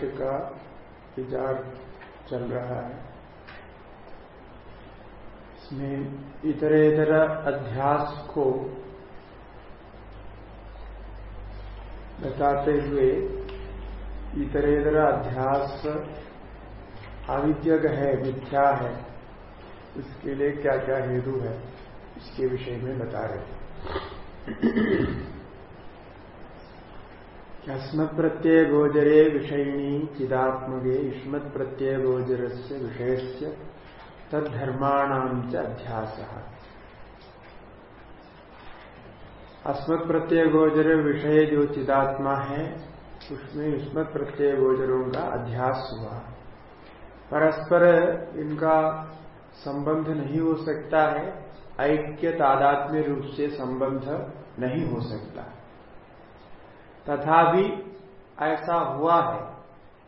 भाष्य का विचार चल रहा है। इसमें इतरेतर अध्यास को बताते हुए इतरेतर अध्यास अविद्यक है, मिथ्या है, इसके लिए क्या क्या हेतु है, इसके विषय में बता रहे अस्मत् प्रत्यय गोचरे विषयिणी चिदात्मगे युष्मत् प्रत्यय गोचर से विषय से तद्धर्माणाम च अध्यास। अस्मत् प्रत्यय गोचर विषय जो चिदात्मा है, उसमें युष्मत प्रत्यय गोचरों का अध्यास हुआ। परस्पर इनका संबंध नहीं हो सकता है, ऐक्य तादात्म्य रूप से संबंध नहीं हो सकता। तथापि ऐसा हुआ है,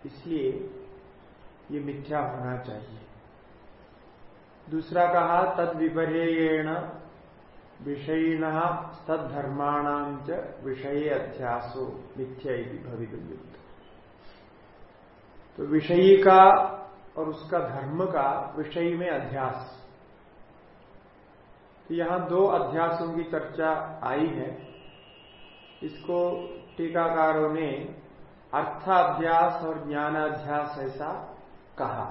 इसलिए ये मिथ्या होना चाहिए। दूसरा कहा तद विपर्यण विषयिण तद्धर्माणाम च विषय अध्यासो, मिथ्या भवित तो विषयी का और उसका धर्म का विषय में अध्यास। तो यहाँ दो अध्यासों की चर्चा आई है। इसको टीकाकारों ने अर्थाध्यास और ज्ञानाध्यास ऐसा कहा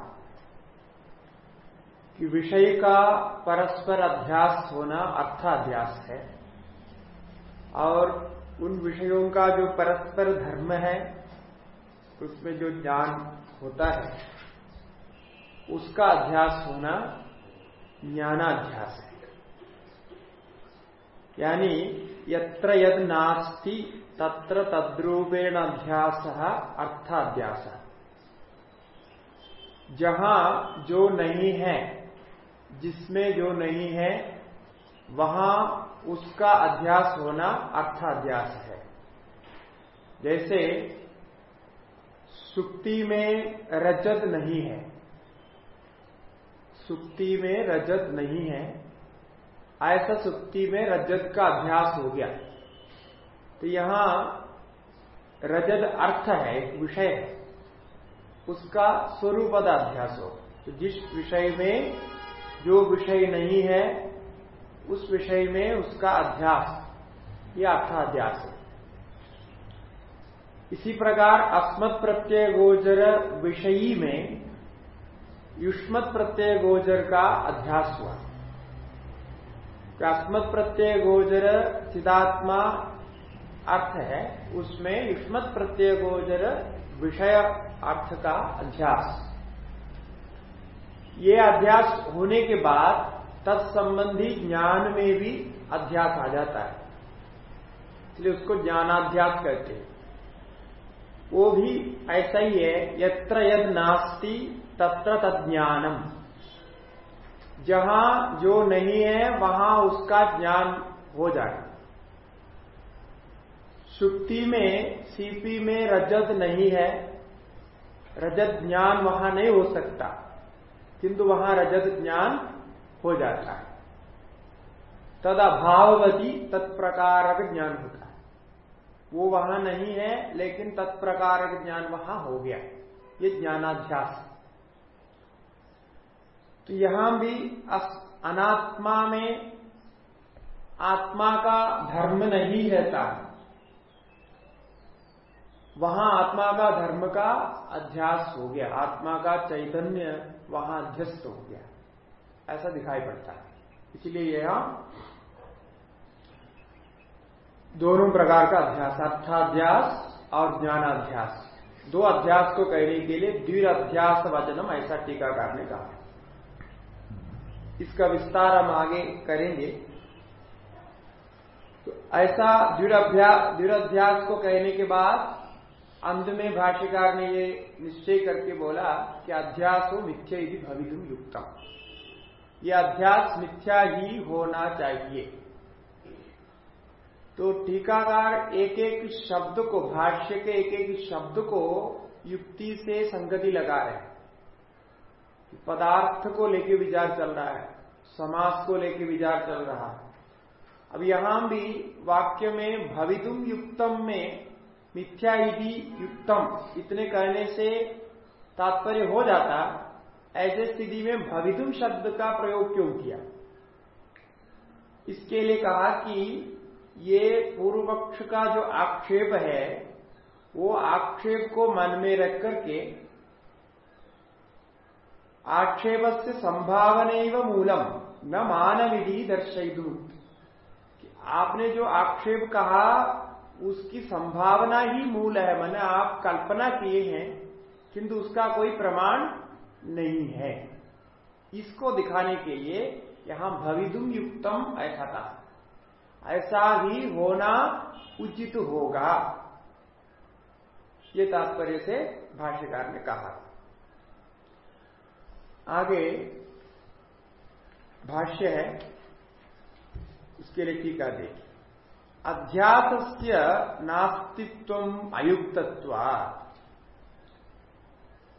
कि विषय का परस्पर अध्यास होना अर्थाध्यास है और उन विषयों का जो परस्पर धर्म है, उसमें जो ज्ञान होता है, उसका अध्यास होना ज्ञानाध्यास है। यानी यत्र यद नास्ति, तत्र तद्रूपेण अध्यास अर्थाध्यास जहाँ जो नहीं है, जिसमें जो नहीं है, वहाँ उसका अध्यास होना अर्थाध्यास है। जैसे, सुक्ति में रजत नहीं है। सुक्ति में रजत नहीं है। ऐसा सुक्ति में रजत का अभ्यास हो गया। तो यहाँ रजत अर्थ है, एक विषय है। उसका स्वरूपद अध्यास हो। तो जिस विषय में जो विषय नहीं है, उस विषय में उसका अध्यास ये अर्थाध्यास है। इसी प्रकार अस्मत् प्रत्यय गोचर विषयी में युष्मत प्रत्यय गोचर का अध्यास हुआ। अस्मत् प्रत्यय गोचर सिद्धात्मा अर्थ है, उसमें युष्मत प्रत्यय गोचर विषय अर्थ का अध्यास। ये अध्यास होने के बाद तत्संबंधी ज्ञान में भी अध्यास आ जाता है। इसलिए उसको ज्ञानाध्यास कहते हैं। वो भी ऐसा ही है, यत्र यद नास्ति तत्र तज्ञानम जहाँ जो नहीं है, वहाँ उसका ज्ञान हो जाए। सुक्ति में सीपी में रजत नहीं है। रजत ज्ञान वहाँ नहीं हो सकता, किंतु वहाँ रजत ज्ञान हो जाता है। तद अभाववती तत्प्रकारक ज्ञान होता है। वो वहाँ नहीं है, लेकिन तत्प्रकारक ज्ञान वहाँ हो गया। ये ज्ञानाध्यास। तो यहाँ भी अनात्मा में आत्मा का धर्म नहीं रहता। है वहाँ आत्मा का धर्म का अध्यास हो गया। आत्मा का चैतन्य वहाँ अध्यस्त हो गया। ऐसा दिखाई पड़ता है। इसलिए यह दोनों प्रकार का अध्यास, अर्थाध्यास और ज्ञानाध्यास। दो अध्यास को कहने के लिए द्विअध्यास वचनम, ऐसा टीकाकार ने कहा। इसका विस्तार हम आगे करेंगे। तो ऐसा द्विअध्यास को कहने के बाद अंत में भाष्यकार ने ये निश्चय करके बोला कि अध्यास हो मिथ्या ही भवितुम युक्तम। ये अध्यास मिथ्या ही होना चाहिए। तो टीकाकार एक एक शब्द को, भाष्य के एक एक शब्द को युक्ति से संगति लगा रहे पदार्थ को लेके विचार चल रहा है, समास को लेके विचार चल रहा है। अब यहाँ भी वाक्य में भवितुम युक्तम में मिथ्या युक्तम, इतने कहने से तात्पर्य हो जाता, ऐसे स्थिति में भवितुम शब्द का प्रयोग क्यों किया? इसके लिए कहा कि ये पूर्व पक्ष का जो आक्षेप है, वो आक्षेप को मन में रख करके आक्षेप से संभावना मूलम। न मान विधि दर्शयदू आपने जो आक्षेप कहा, उसकी संभावना ही मूल है, मैंने आप कल्पना किए हैं, किंतु उसका कोई प्रमाण नहीं है। इसको दिखाने के लिए यहाँ भविदुम युक्तम ऐसा कहा ऐसा ही होना उचित होगा, ये तात्पर्य से भाष्यकार ने कहा। आगे भाष्य है, उसके लिए टीका देखिए अध्यास नास्तित्व अयुक्तत्व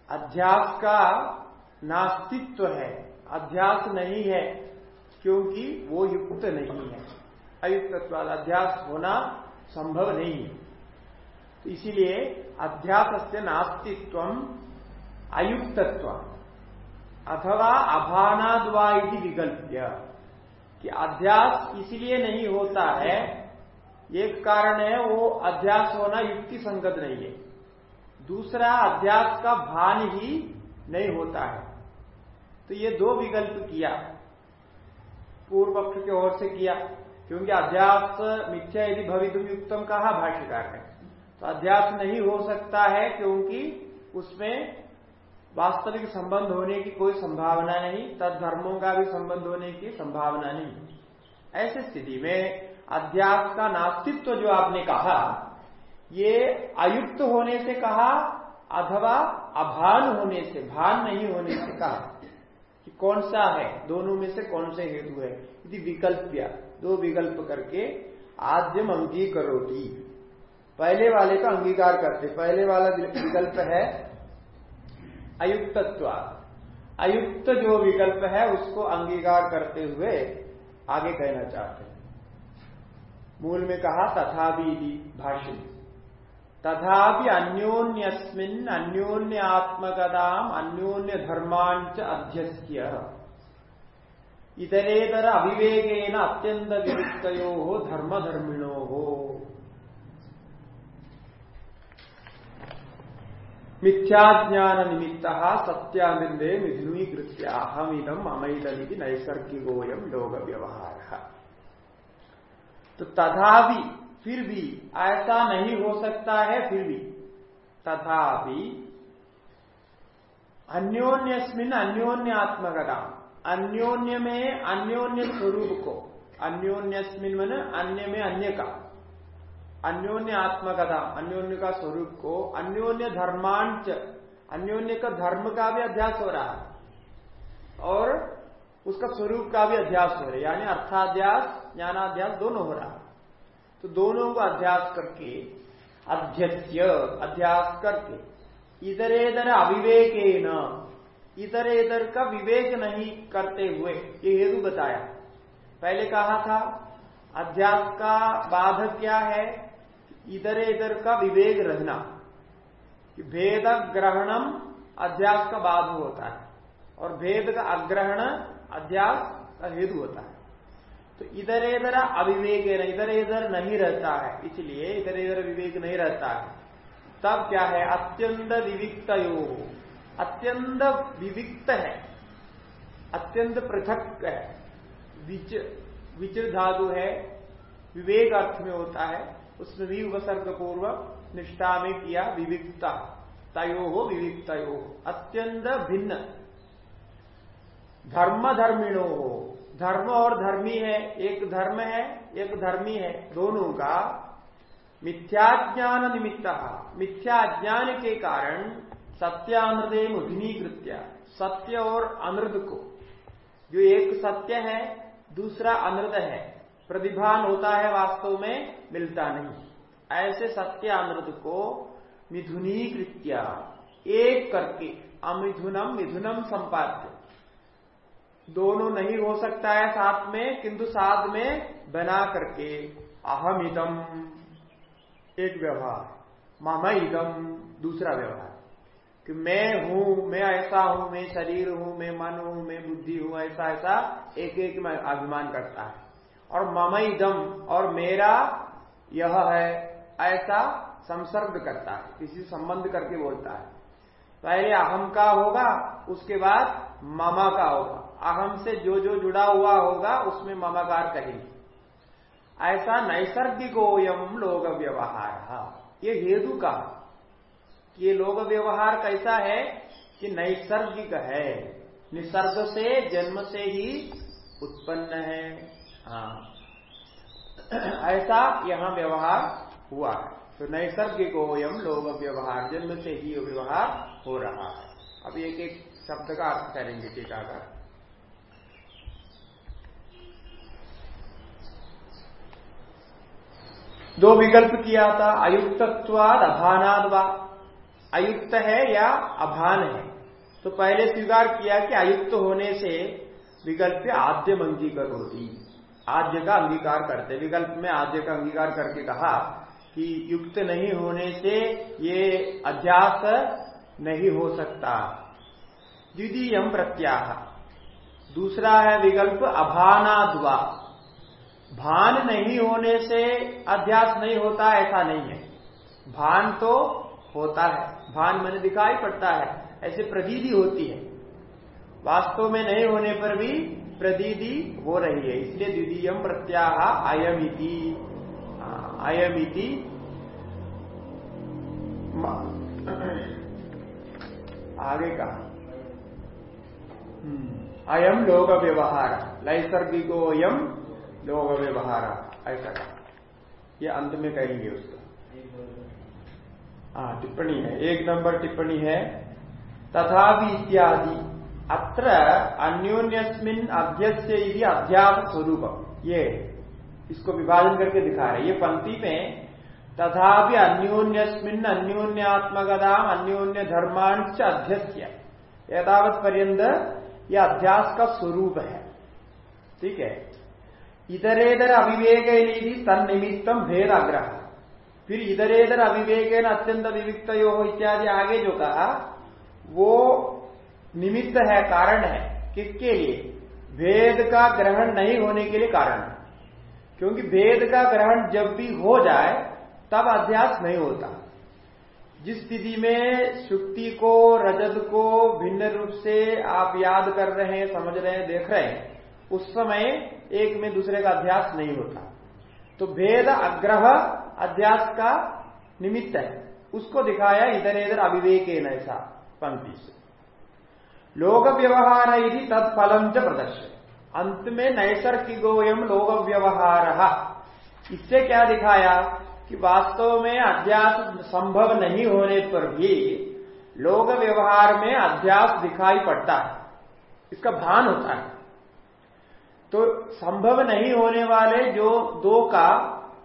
अध्यास का नास्तित्व है अध्यास नहीं है, क्योंकि वो युक्त नहीं है। अयुक्तत्व अध्यास होना संभव नहीं है। तो इसीलिए अध्यास नास्तित्व अयुक्तत्व अथवा अभानाद्वा विकल्प्य, कि अध्यास इसलिए नहीं होता है, एक कारण है, वो अध्यास होना युक्ति संगत नहीं है। दूसरा, अध्यास का भान ही नहीं होता है। तो ये दो विकल्प किया, पूर्व पक्ष की ओर से किया, क्योंकि अध्यास मिथ्या यदि भवितुम युक्तम कहा, भाष्यकार ने। तो अध्यास नहीं हो सकता है, क्योंकि उसमें वास्तविक संबंध होने की कोई संभावना नहीं तद धर्मों का भी संबंध होने की संभावना नहीं। ऐसी स्थिति में अध्यात्म का नास्तित्व जो आपने कहा, ये अयुक्त होने से कहा अथवा अभान होने से, भान नहीं होने से कहा कि कौन सा है, दोनों में से कौन से हेतु है। यदि विकल्प दो विकल्प करके आद्यम अंगीकरोती। पहले वाले का अंगीकार करते, पहले वाला विकल्प है अयुक्तत्व। अयुक्त जो विकल्प है, उसको अंगीकार करते हुए आगे कहना चाहते हैं। मूल में कहा तथा भाष्य तथापि अन्योन्यस्मिन अन्योन्य आत्मकदाम अन्योन्य धर्मांच अध्यस्य इतरेतर अविवेकेन अत्यंत विरुक्तो धर्म धर्मिणो हो मिथ्याज्ञान निमित्त सत्यानंदे मिथुनीकृत्य अहम इदम अमैदम नैसर्गिकोयम लोक व्यवहार तो तथापि, फिर भी, ऐसा नहीं हो सकता है फिर भी। तथापि, अन्योन्यस्मिन अन्योन्य आत्मकथा अन्योन्य में अन्योन्य स्वरूप को अन्योन्यस्मिन मन अन्य में अन्य का अन्योन्य आत्मकथा अन्योन्य का स्वरूप को अन्योन्य धर्मांच, अन्योन्य का धर्म का भी अध्यास हो रहा है। और उसका स्वरूप का भी अध्यास हो रहा है, यानी अर्थाध्यास, ज्ञानाध्यास दोनों हो रहा है। तो दोनों को अध्यास करके अध्यत्य अध्यास करके इधर इधर अविवेक इधर इधर का विवेक नहीं करते हुए, ये हेतु बताया। पहले कहा था, अध्यास का बाधक क्या है? इधर इधर का विवेक रहना। भेद ग्रहणम अध्यास का बाध होता है। और भेद का अग्रहण अध्यास का हेतु होता है। तो इधर इधर अविवेक इधर इधर नहीं रहता है। इसलिए इधर इधर विवेक नहीं रहता है। तब क्या है? अत्यंत विविक्त अत्यंत विविक्त है। अत्यंत पृथक है। विच धातु है। विवेक अर्थ में होता है। उसमें भी उपसर्ग पूर्व निष्ठा में किया विविधता। तयो हो विविकतो अत्यंत भिन्न। धर्म धर्मिणो हो धर्म और धर्मी है। एक धर्म है, एक धर्मी है। दोनों का मिथ्याज्ञान निमित्त। मिथ्याज्ञान के कारण सत्यानृदय मुधिनीकृत्य सत्य और अनृद को। जो एक सत्य है, दूसरा अनृद है। प्रतिभान होता है वास्तव में, मिलता नहीं। ऐसे सत्य अमृत को मिथुनीकृत्या एक करके, अमिथुनम मिथुनम संपाद्य। दोनों नहीं हो सकता है साथ में, किंतु साथ में बना करके अहमिदम एक व्यवहार, मम इदम, दूसरा व्यवहार। कि मैं हूँ, मैं ऐसा हूँ, मैं शरीर हूँ, मैं मन हूँ, मैं बुद्धि हूँ, ऐसा ऐसा एक एक में अभिमान करता है। और मम इदम और मेरा यह है, ऐसा संसर्ग करता है, किसी संबंध करके बोलता है। पहले अहम का होगा, उसके बाद ममा का होगा। अहम से जो जो जुड़ा हुआ होगा, उसमें ममाकार कहेंगे। ऐसा नैसर्गिक नैसर्गिकोयम लोग व्यवहार ये हेतु का ये लोग व्यवहार कैसा है? कि नैसर्गिक है। निसर्ग से, जन्म से ही उत्पन्न है। हाँ। ऐसा यहाँ व्यवहार हुआ। है तो नैसर्गिक यम लोग व्यवहार, जन्म से ही व्यवहार हो रहा है। अब एक एक शब्द का अर्थ करेंगे टीकाकर। दो विकल्प किया था, अयुक्तत्वाद, अभानाद अयुक्त है या अभान है? तो पहले स्वीकार किया कि अयुक्त होने से विकल्प आद्य अंगीकर होती आद्य का अंगीकार करते। विकल्प में आद्य का अंगीकार करके कहा कि युक्त नहीं होने से ये अध्यास नहीं हो सकता। द्वितीय प्रत्याह। दूसरा है विकल्प अभानाद्वा। भान नहीं होने से अध्यास नहीं होता, ऐसा नहीं है। भान तो होता है। भान मैंने दिखाई पड़ता है। ऐसे प्रदीदी होती है। वास्तव में नहीं होने पर भी प्रदीदी हो रही है इसलिए द्वितीय प्रत्याह अयमिति। अयमिति आगे का। हम्म, अयम लोक व्यवहार नैसर्गिको यम लोग व्यवहार ऐसा कहा ये अंत में कहेंगे उसका। टिप्पणी है एक नंबर टिप्पणी है तथा इत्यादि। अत्र अन्योन्यस्मिन अध्यक्ष अध्यास स्वरूप ये इसको विभाजन करके दिखा रहे ये पंक्ति में तथा अन्योन्यस्मिन अन्योन्यात्मकदाम अन्योन्य धर्मांच अध्यक्ष यदावत पर्यंत यह अध्यास का स्वरूप है। ठीक है? इधरेधर अविवेक तन निमित्तम भेद आग्रह फिर इधरेधर अविवेक अत्यंत विविक्त इत्यादि आगे जो कहा, वो निमित्त है, कारण है। किसके लिए? वेद का ग्रहण नहीं होने के लिए कारण है। क्योंकि वेद का ग्रहण जब भी हो जाए, तब अध्यास नहीं होता। जिस स्थिति में शुक्ति को, रजत को भिन्न रूप से आप याद कर रहे हैं, समझ रहे हैं, देख रहे हैं, उस समय एक में दूसरे का अध्यास नहीं होता। तो भेद अग्रह अध्यास का निमित्त है। उसको दिखाया इधर इधर अविवेक ऐसा पंक्ति से। लोक व्यवहार यदि तत्फलम च प्रदर्शन अंत में नैसर्गिकोयम लोक व्यवहार इससे क्या दिखाया कि वास्तव में अध्यास संभव नहीं होने पर भी लोक व्यवहार में अध्यास दिखाई पड़ता है। इसका भान होता है। तो संभव नहीं होने वाले जो दो का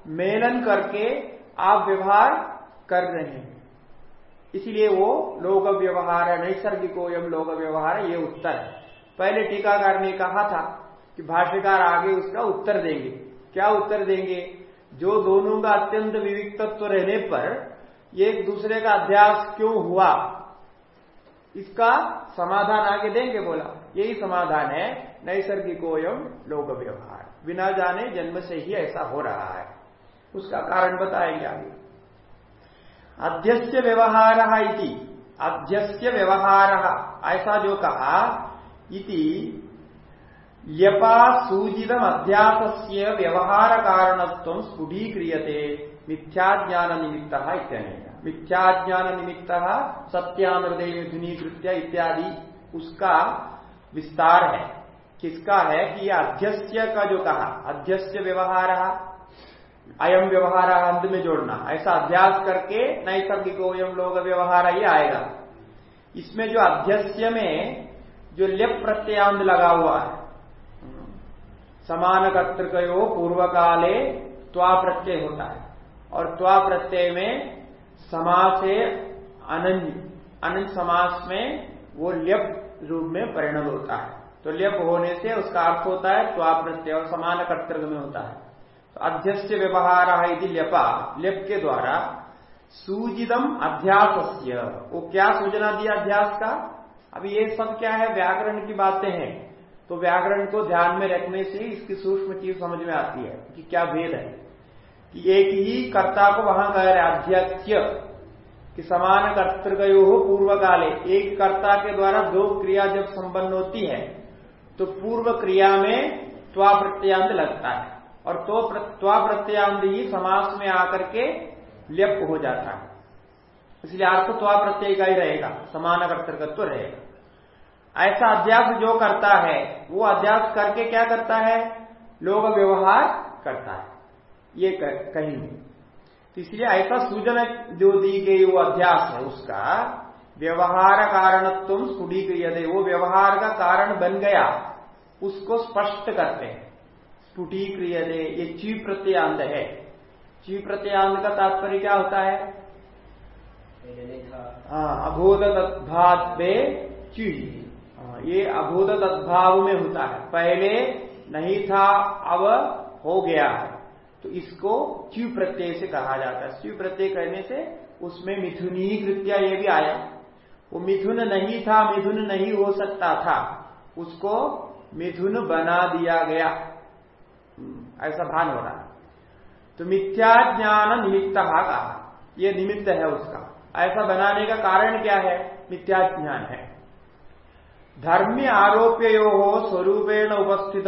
मेलन करके आप व्यवहार कर रहे हैं। इसलिए वो लोक व्यवहार है, नैसर्गिको एवं लोक व्यवहार है, ये उत्तर है। पहले टीकाकार ने कहा था कि भाष्यकार आगे उसका उत्तर देंगे। क्या उत्तर देंगे? जो दोनों का अत्यंत विविधत्व रहने पर एक दूसरे का अध्यास क्यों हुआ? इसका समाधान आगे देंगे बोला। यही समाधान है नैसर्गिकोयम लोक व्यवहार बिना जाने जन्म से ही ऐसा हो रहा है। उसका कारण बताएँगे आगे। अध्यस्य व्यवहार इति। अध्यस्य व्यवहार। ऐसा जो कहा, इति यपा सूचितम अध्यास व्यवहार कारणत्व स्फुटीक्रियते मिथ्याज्ञान निमित्त इत्यनेन। मिथ्याज्ञान निमित्त सत्यामृदय मिथुनीकृत्य इत्यादि उसका विस्तार है। किसका है कि अध्यस्य का जो कहा, अध्यस्य व्यवहार अयम व्यवहार अंत में जोड़ना। ऐसा अध्यास करके नैसर्गिक एवं लोग व्यवहार ही आएगा। इसमें जो अध्यस्य में जो लिप प्रत्यांत लगा हुआ है, समान कर्तृको पूर्व काले त्वा प्रत्यय होता है। और त्वा प्रत्यय में समास से अनंत समास में वो लिप रूप में परिणत होता है। तो लिप होने से उसका अर्थ होता है त्वा प्रत्यय और समान कर्तृक में होता है। अध्यक्ष व्यवहार है यदि ल्यपा लिप के द्वारा सूजितम अध्यास वो क्या सूचना दिया अध्यास का? अब ये सब क्या है? व्याकरण की बातें हैं। तो व्याकरण को ध्यान में रखने से इसकी सूक्ष्म चीज़ समझ में आती है कि क्या भेद है। कि एक ही कर्ता को वहाँ कह रहे अध्यक्ष कि समान कर्तृगयो हो पूर्व काले एक कर्ता के द्वारा दो क्रिया जब संपन्न होती है तो पूर्व क्रिया में त्वा प्रत्यांत लगता है। और तो त्वा ही समास में आकर के लिप्त हो जाता है। इसलिए अर्थ त्वा प्रत्यय का ही रहेगा, समान कर्तृकत्व रहेगा। ऐसा अध्यास जो करता है, वो अध्यास करके क्या करता है? लोग व्यवहार करता है। ये कहेंगे तो इसलिए ऐसा सूचना जो दी गई वो अध्यास है उसका, व्यवहार कारण कारणत्व स्फुटीक्रिय वो व्यवहार का कारण बन गया, उसको स्पष्ट करते हैं। स्फुटीक्रिय ये ची प्रत्यांत है ची प्रत्यांत का तात्पर्य क्या होता है? हाँ, अबोध तद्भाव में ची। हाँ, ये अबोध तद्भाव में होता है। पहले नहीं था अब हो गया है। तो इसको च्यू प्रत्यय से कहा जाता है। च्यू प्रत्यय कहने से उसमें मिथुनी कृत्या ये भी आया। वो मिथुन नहीं था मिथुन नहीं हो सकता था। उसको मिथुन बना दिया गया। ऐसा भान हो रहा है। तो मिथ्या ज्ञान निमित्त कहा यह निमित्त है उसका। ऐसा बनाने का कारण क्या है? मिथ्या ज्ञान है। धर्मी आरोप्यो हो स्वरूपेण उपस्थित।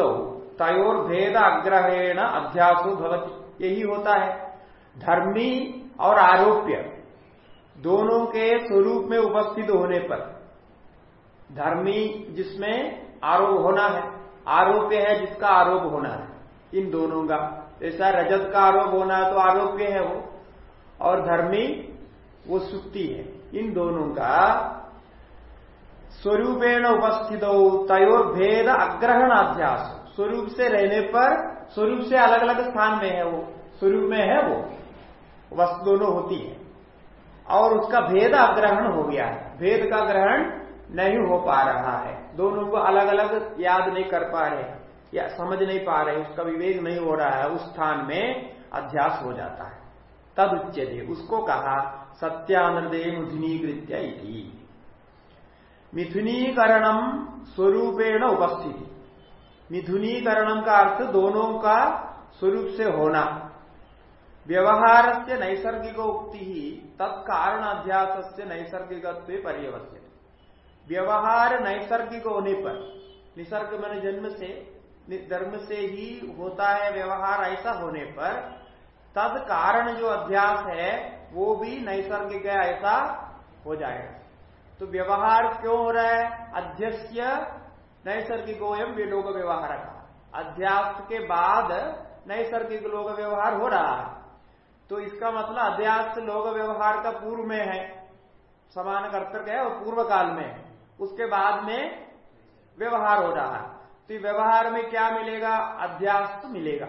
तयोर भेद अग्रहेण अध्यासो भवती। यही होता है। धर्मी और आरोप्य दोनों के स्वरूप में उपस्थित होने पर। धर्मी जिसमें आरोप होना है, आरोप्य है जिसका आरोप होना है। इन दोनों का। ऐसा रजत का आरोप होना है तो आरोप्य है वो। और धर्मी, वो सुक्ति है। इन दोनों का स्वरूपेण उपस्थित हो तयोर भेद अग्रहण अध्यास स्वरूप से रहने पर, स्वरूप से अलग अलग स्थान में है वो। स्वरूप में है वो। वस्तु दोनों होती है। और उसका भेद अग्रहण हो गया है। भेद का ग्रहण नहीं हो पा रहा है। दोनों को अलग अलग याद नहीं कर पा रहे या समझ नहीं पा रहे, उसका विवेक नहीं हो रहा है, उस स्थान में अध्यास हो जाता है। तद उच्चते उसको कहा सत्यानृदय मिथुनीकृत्य मिथुनीकरणम स्वरूपेण उपस्थिति। मिथुनीकरणम का अर्थ दोनों का स्वरूप से होना। व्यवहार से नैसर्गिक उक्ति ही तत्कारण अध्यास से नैसर्गिक पर्यवस्य व्यवहार नैसर्गिक होने पर, निसर्ग मन जन्म से धर्म से ही होता है व्यवहार ऐसा होने पर, तद कारण जो अध्यास है, वो भी नैसर्गिक है, ऐसा हो जाएगा। तो व्यवहार क्यों हो रहा है? अध्यक्ष नैसर्गिक वे लोग व्यवहार का। अध्यास के बाद नैसर्गिक लोग व्यवहार हो रहा है। तो इसका मतलब अध्यास लोग व्यवहार का पूर्व में है। समान कर्तव्य है और पूर्व काल में उसके बाद में व्यवहार हो रहा है। तो व्यवहार में क्या मिलेगा? अध्यास तो मिलेगा।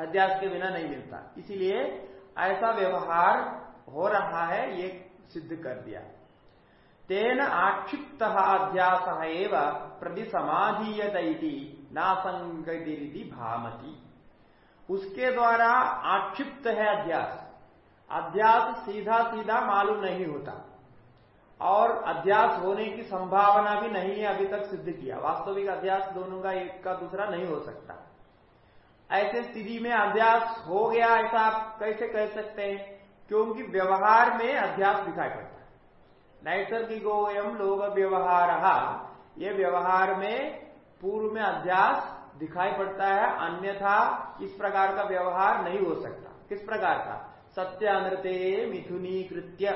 अध्यास के बिना नहीं मिलता। इसीलिए ऐसा व्यवहार हो रहा है, ये सिद्ध कर दिया। तेन आक्षिप्त अध्यास एवं प्रति समाधीयत नासंगति भामती। उसके द्वारा आक्षिप्त है अध्यास। अध्यास सीधा सीधा मालूम नहीं होता। और अध्यास होने की संभावना भी नहीं है अभी तक सिद्ध किया। वास्तविक अध्यास दोनों का एक का दूसरा नहीं हो सकता। ऐसे स्थिति में अध्यास हो गया ऐसा आप कैसे कह सकते हैं? क्योंकि व्यवहार में अध्यास दिखाई पड़ता है। नैसर्गिको एवं लोग व्यवहार। ये व्यवहार में पूर्व में अध्यास दिखाई पड़ता है, अन्यथा इस प्रकार का व्यवहार नहीं हो सकता। किस प्रकार का? सत्य अनृते मिथुनी कृत्य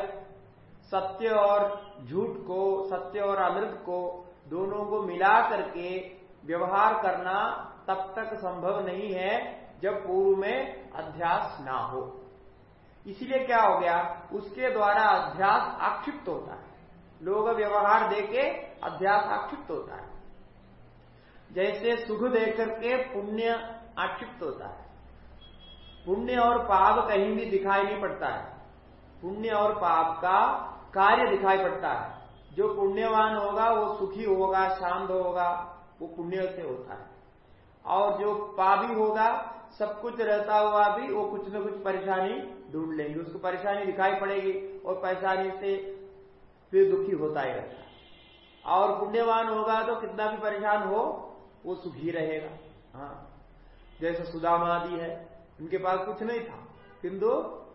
सत्य और झूठ को, सत्य और अमृत को दोनों को मिला करके व्यवहार करना तब तक संभव नहीं है जब पूर्व में अध्यास ना हो। इसलिए क्या हो गया? उसके द्वारा अध्यास आक्षिप्त होता है। लोग व्यवहार देके अध्यास आक्षिप्त होता है। जैसे सुख देकर के पुण्य आक्षिप्त होता है। पुण्य और पाप कहीं भी दिखाई नहीं पड़ता है। पुण्य और पाप का कार्य दिखाई पड़ता है। जो पुण्यवान होगा, वो सुखी होगा, शांत होगा, वो पुण्य से होता है। और जो पापी होगा, सब कुछ रहता हुआ भी वो कुछ न कुछ परेशानी ढूंढ लेंगे। उसको परेशानी दिखाई पड़ेगी और परेशानी से फिर दुखी होता ही रहता है। और पुण्यवान होगा तो कितना भी परेशान हो, वो सुखी रहेगा। हाँ। जैसे सुदामादि है उनके पास कुछ नहीं था। किंतु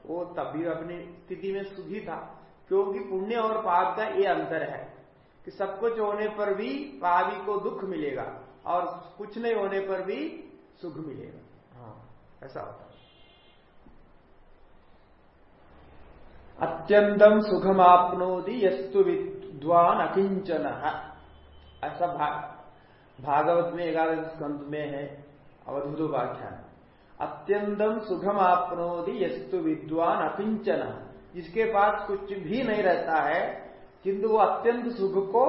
वो तब भी अपनी स्थिति में सुखी था। क्योंकि पुण्य और पाप का ये अंतर है कि सब कुछ होने पर भी पापी को दुख मिलेगा और कुछ नहीं होने पर भी सुख मिलेगा। हाँ। ऐसा होता है। अत्यंतम सुखम आपनोदी यस्तु विद्वान अकिंचन। ऐसा भाग भागवत में एकादश स्कंद में है अवधुत व्याख्यान अत्यंतम सुखम आपनोदी यस्तु विद्वान अकिंचन। जिसके पास कुछ भी नहीं रहता है, किंतु वो अत्यंत सुख को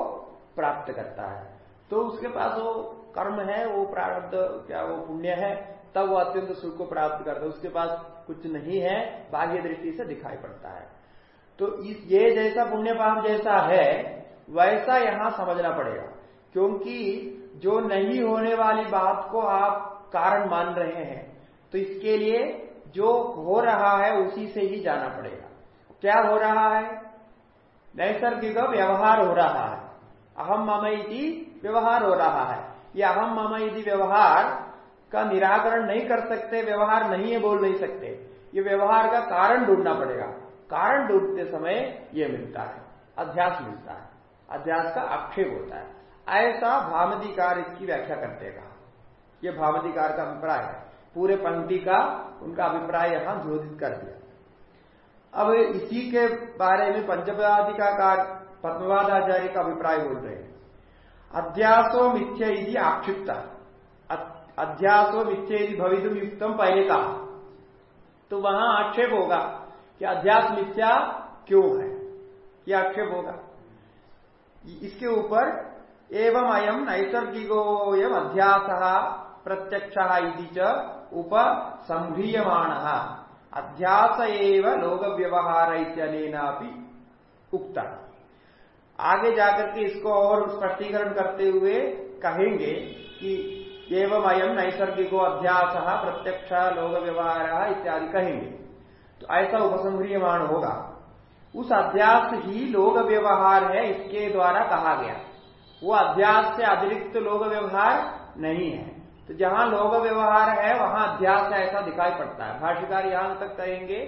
प्राप्त करता है। तो उसके पास वो कर्म है, वो प्रारब्ध, क्या वो पुण्य है, तब वो अत्यंत सुख को प्राप्त करता है। उसके पास कुछ नहीं है, बाह्य दृष्टि से दिखाई पड़ता है। तो ये जैसा पुण्य पाप जैसा है, वैसा यहाँ समझना पड़ेगा। क्योंकि जो नहीं होने वाली बात को आप कारण मान रहे हैं तो इसके लिए जो हो रहा है, उसी से ही जाना पड़ेगा। क्या हो रहा है? नैसर्गिक व्यवहार हो रहा है। अहम मम व्यवहार हो रहा है। ये अहम मम व्यवहार का निराकरण नहीं कर सकते, व्यवहार नहीं है बोल नहीं सकते। ये व्यवहार का कारण ढूंढना पड़ेगा। कारण ढूंढते समय ये मिलता है, अध्यास मिलता है। अध्यास का आक्षेप होता है। ऐसा भामधिकार इसकी व्याख्या करते कहा यह भामधिकार का अभिप्राय है। पूरे पंक्ति का उनका अभिप्राय यहाँ जोधित कर दिया। अब इसी के बारे में पंचपदाधिकार पद्मवाद आचार्य का अभिप्राय बोल रहे हैं। अध्यासो मिथ्य यदि आक्षिप्त अध्यासो मिथ्य यदि भवितुम युक्तम पहले कहा तो वहाँ आक्षेप होगा कि अध्यास मिथ्या क्यों है? यह आक्षेप होगा। इसके ऊपर एवं अयम नैसर्गिको एवं अध्यास प्रत्यक्ष उपसंभ्रियमाण अध्यास एव लोक व्यवहार इत्यनेना उक्ता। आगे जाकर के इसको और स्पष्टीकरण करते हुए कहेंगे कि एवं अयम नैसर्गिको अध्यास प्रत्यक्ष लोक व्यवहार इत्यादि कहेंगे। तो ऐसा उपसंग्रियमाण होगा। उस अध्यास ही लोक व्यवहार है, इसके द्वारा कहा गया। वो अध्यास से अतिरिक्त लोक व्यवहार नहीं है। तो जहाँ लोग व्यवहार है, वहाँ अध्यास ऐसा दिखाई पड़ता है। भाष्यकार यहाँ तक कहेंगे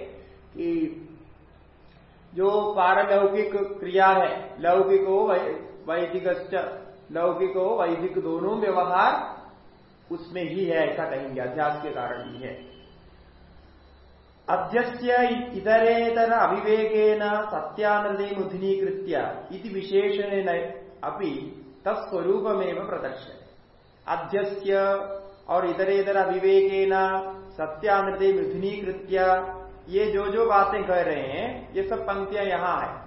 कि जो पारलौकिक क्रिया है, लौकिक हो वैदिक लौकिक हो वैदिक दोनों व्यवहार उसमें ही है, ऐसा कहेंगे अध्यास के कारण ही है। अध्यस्य इतरेतर अविवेकेन सत्यानृदे इति विशेषण अपि तत्स्वरूपमेव प्रदर्शय अध्यस्य और इतरेतर अविवेकेन सत्यानृदे मुधिनीकृत्य ये जो जो बातें कह रहे हैं ये सब पंक्तियाँ यहाँ है।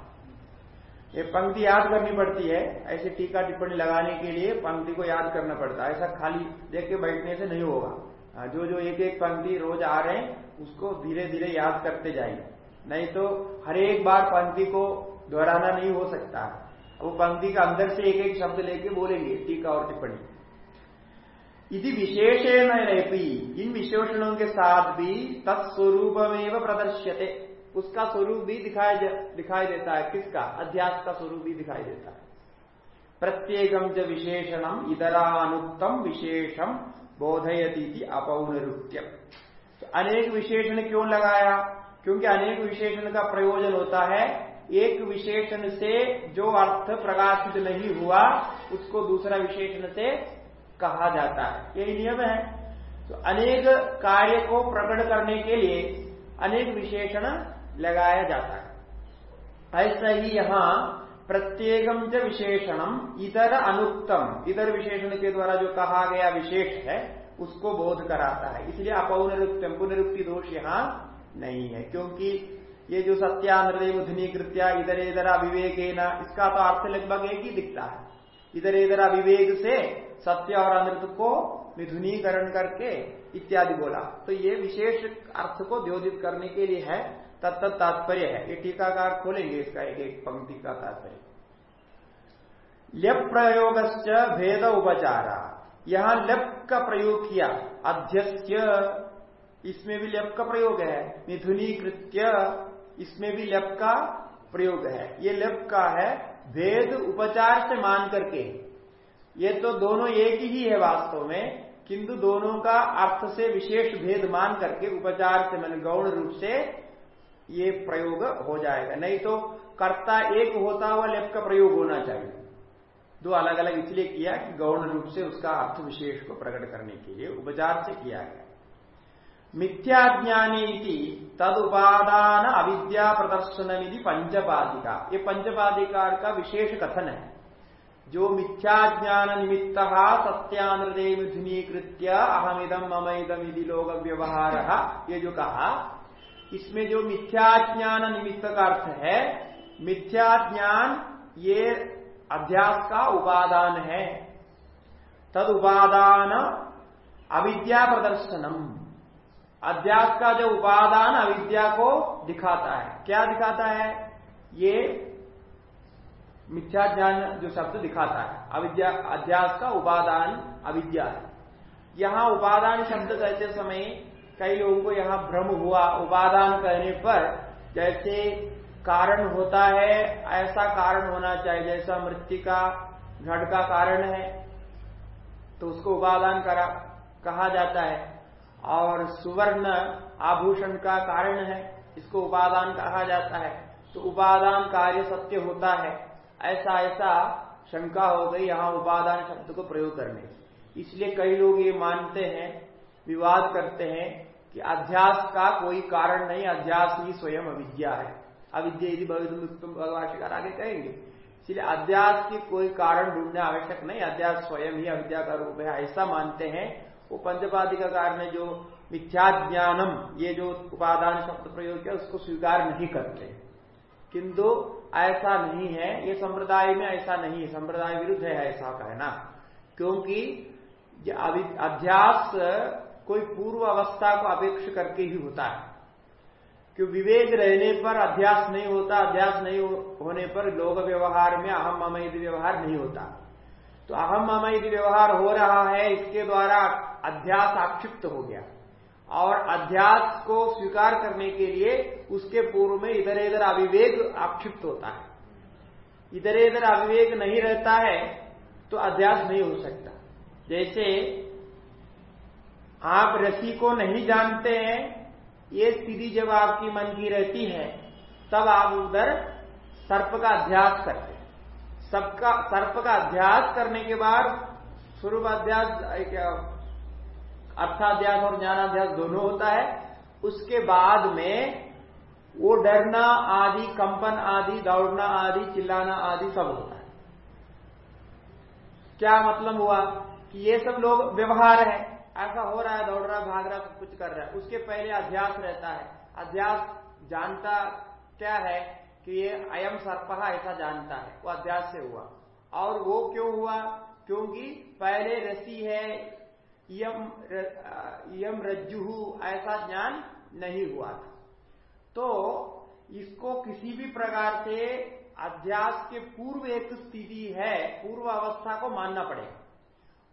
ये पंक्ति याद करनी पड़ती है ऐसे टीका टिप्पणी लगाने के लिए पंक्ति को याद करना पड़ता है। ऐसा खाली देख के बैठने से नहीं होगा। हाँ, जो जो एक एक पंक्ति रोज आ रहे हैं उसको धीरे धीरे याद करते जाइए नहीं तो हर एक बार पंक्ति को दोहराना नहीं हो सकता। वो पंक्ति का अंदर से एक एक शब्द लेके बोलेंगे टीका और टिप्पणी। यदि विशेषण इन विशेषणों के साथ भी तत्स्वरूपमेव प्रदर्श्यते। उसका स्वरूप भी दिखाई दिखाई देता है। किसका? अध्यास का स्वरूप भी दिखाई देता है। प्रत्येकम च विशेषणम इतरानुत्तम विशेषम बोधयती अपौनरुत्यम तो अनेक विशेषण क्यों लगाया? क्योंकि अनेक विशेषण का प्रयोजन होता है। एक विशेषण से जो अर्थ प्रकाशित नहीं हुआ, उसको दूसरा विशेषण से कहा जाता है। यही नियम है। तो अनेक कार्य को प्रकट करने के लिए अनेक विशेषण लगाया जाता है। ऐसा ही यहाँ प्रत्येकम च विशेषणम इतर अनुक्तम। इतर विशेषण के द्वारा जो कहा गया विशेष है, उसको बोध कराता है। इसलिए अपौनरुक्तम पुनरुक्ति दोष यहाँ नहीं है। क्योंकि ये जो सत्यानृदय मुधनी कृत्या इधर इधर अविवेक इसका तो अर्थ लगभग एक ही दिखता है। इधर इधर अविवेक से सत्य और अनृत को मिथुनीकरण करके इत्यादि बोला। तो ये विशेष अर्थ को द्योजित करने के लिए है तत्त तात्पर्य है। ये टीकाकार खोलेंगे इसका एक एक पंक्ति का तात्पर्य। लेप प्रयोग भेद उपचारा। यहाँ लेप का प्रयोग किया। अध्यस्य, इसमें भी लेप का प्रयोग है। मिथुनी कृत्य इसमें भी लेप का प्रयोग है। ये लेप का है, भेद उपचार से मान करके। ये तो दोनों एक ही है वास्तव में, किंतु दोनों का अर्थ से विशेष भेद मान करके उपचार से मन गौण रूप से ये प्रयोग हो जाएगा। नहीं तो कर्ता एक होता हुआ लेप का प्रयोग होना चाहिए। दो अलग अलग इसलिए किया कि गौण रूप से उसका अर्थ विशेष को प्रकट करने के लिए उपचार से किया गया। मिथ्याज्ञानी तद उपादान अविद्या प्रदर्शन विधि पंचपादिका। ये पंचपादिकार का विशेष कथन है। जो मिथ्याज्ञान निमित्त सत्यानृदय मिथुनीकृत्य अहमिदम ममइदम इधि व्यवहार ये जो कहा, इसमें जो मिथ्याज्ञान निमित्त का अर्थ है मिथ्याज्ञान ये अध्यास का उपादान है। तद उपादान अविद्या प्रदर्शनम। अध्यास का जो उपादान अविद्या को दिखाता है, क्या दिखाता है? ये मिथ्याज्ञान जो शब्द दिखाता है। अविद्या, अध्यास का उपादान अविद्या है। यहाँ उपादान शब्द कहते समय कई लोगों को यहाँ भ्रम हुआ। उपादान कहने पर जैसे कारण होता है, ऐसा कारण होना चाहिए। जैसा मृत्यु का घट का कारण है तो उसको उपादान करा, कहा जाता है। और सुवर्ण आभूषण का कारण है, इसको उपादान कहा जाता है। तो उपादान कार्य सत्य होता है। ऐसा ऐसा शंका हो गई यहाँ उपादान शब्द को प्रयोग करने इसलिए कई लोग ये मानते हैं, विवाद करते हैं कि अध्यास का कोई कारण नहीं, अध्यास ही स्वयं अविद्या है। अविद्या यदि भगवान आगे कहेंगे। इसलिए अध्यास की कोई कारण ढूंढना आवश्यक नहीं, अध्यास स्वयं ही अविद्या का रूप है, ऐसा मानते हैं। वो पंचपादी का कारण जो मिथ्याज्ञानम ये जो उपादान शब्द प्रयोग किया, उसको स्वीकार नहीं करते। किंतु ऐसा नहीं है, ये संप्रदाय में ऐसा नहीं है, संप्रदाय विरुद्ध है ऐसा कहना। क्योंकि अध्यास कोई पूर्व अवस्था को अपेक्ष करके ही होता है। कि विवेक रहने पर अध्यास नहीं होता अध्यास नहीं होने पर लोग व्यवहार में अहम ममैद व्यवहार नहीं होता। तो अहम ममैद व्यवहार हो रहा है, इसके द्वारा अध्यास आक्षिप्त हो गया। और अध्यास को स्वीकार करने के लिए उसके पूर्व में इधर इधर अविवेक आक्षिप्त होता है। इधर इधर अविवेक नहीं रहता है तो अध्यास नहीं हो सकता। जैसे आप रसी को नहीं जानते हैं, ये स्थिति जब आपकी मन की रहती है, तब आप उधर सर्प का अध्यास करते हैं। सबका सर्प का अध्यास करने के बाद स्वरूप अध्यास अर्थाध्यास और ज्ञानाध्यास दोनों होता है। उसके बाद में वो डरना आदि, कंपन आदि, दौड़ना आदि, चिल्लाना आदि सब होता है। क्या मतलब हुआ? कि ये सब लोग व्यवहार है। ऐसा हो रहा है, दौड़ रहा भाग रहा कुछ कर रहा है। उसके पहले अध्यास रहता है। अध्यास जानता क्या है कि ये अयम सर्प ऐसा जानता है। वो अध्यास से हुआ। और वो क्यों हुआ? क्योंकि पहले रसी है यम यम रज्जु ऐसा ज्ञान नहीं हुआ था। तो इसको किसी भी प्रकार से अध्यास के पूर्व एक स्थिति है, पूर्व अवस्था को मानना पड़ेगा।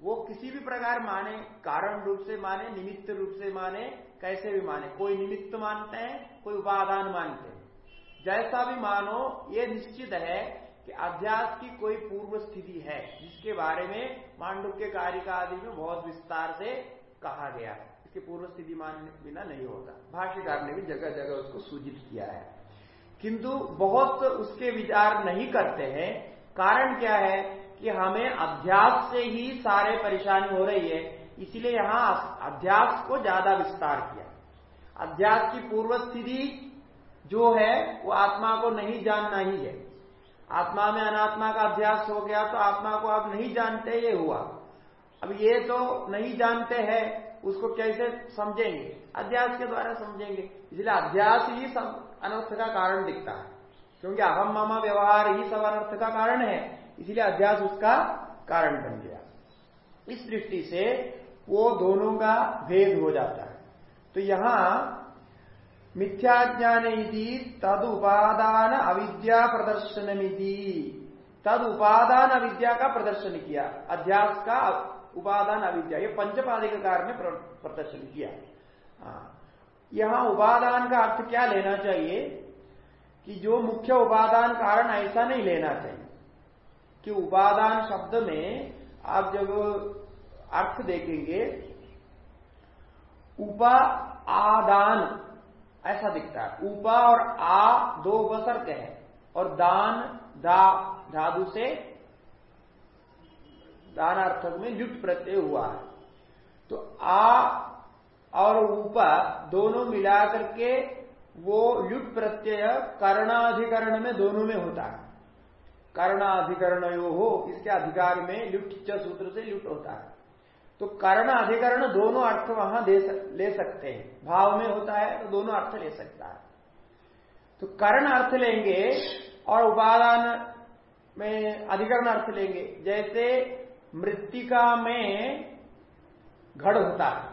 वो किसी भी प्रकार माने, कारण रूप से माने, निमित्त रूप से माने, कैसे भी माने। कोई निमित्त मानते हैं, कोई उपादान मानते हैं। जैसा भी मानो, ये निश्चित है कि अध्यास की कोई पूर्व स्थिति है, जिसके बारे में मांडव के कार्य आदि में बहुत विस्तार से कहा गया है। इसकी पूर्व स्थिति मानने बिना नहीं होगा भाष्यकार ने भी जगह जगह उसको सूचित किया है। किंतु बहुत उसके विचार नहीं करते हैं। कारण क्या है कि हमें अध्यास से ही सारे परेशानी हो रही है, इसीलिए यहाँ अध्यास को ज़्यादा विस्तार किया। अध्यास की पूर्व स्थिति जो है, वो आत्मा को नहीं जानना ही है। आत्मा में अनात्मा का अभ्यास हो गया तो आत्मा को आप नहीं जानते, ये हुआ। अब ये तो नहीं जानते हैं, उसको कैसे समझेंगे? अध्यास के द्वारा समझेंगे। इसलिए अध्यास ही सब अनर्थ का कारण दिखता है। क्योंकि अहम मामा व्यवहार ही सब अनर्थ का कारण है। इसलिए अध्यास उसका कारण बन गया। इस दृष्टि से वो दोनों का भेद हो जाता है। तो यहाँ मिथ्याज्ञान तद उपादान अविद्या प्रदर्शनमिति। तद उपादान अविद्या का प्रदर्शन किया। अध्यास का उपादान अविद्या। ये पंचपादिक कार ने प्रदर्शन किया। हाँ। यहाँ उपादान का अर्थ क्या लेना चाहिए? कि जो मुख्य उपादान कारण ऐसा नहीं लेना चाहिए। कि उपादान शब्द में आप जब अर्थ देखेंगे उपा आदान ऐसा दिखता है। उपा और आ दो उपसर्ग है और दान दा धादु से दानार्थक में लुट प्रत्यय हुआ है। तो आ और उपा दोनों मिलाकर के वो लुट प्रत्यय कर्णाधिकरण में दोनों में होता है। कर्णाधिकरण यो हो इसके अधिकार में लुट सूत्र से लुट होता है। तो कर्ण अधिकरण दोनों अर्थ वहाँ दे सक, ले सकते हैं। भाव में होता है तो दोनों अर्थ ले सकता है। तो कर्ण अर्थ लेंगे और उपादान में अधिकरण अर्थ लेंगे। जैसे मृतिका में घड़ होता है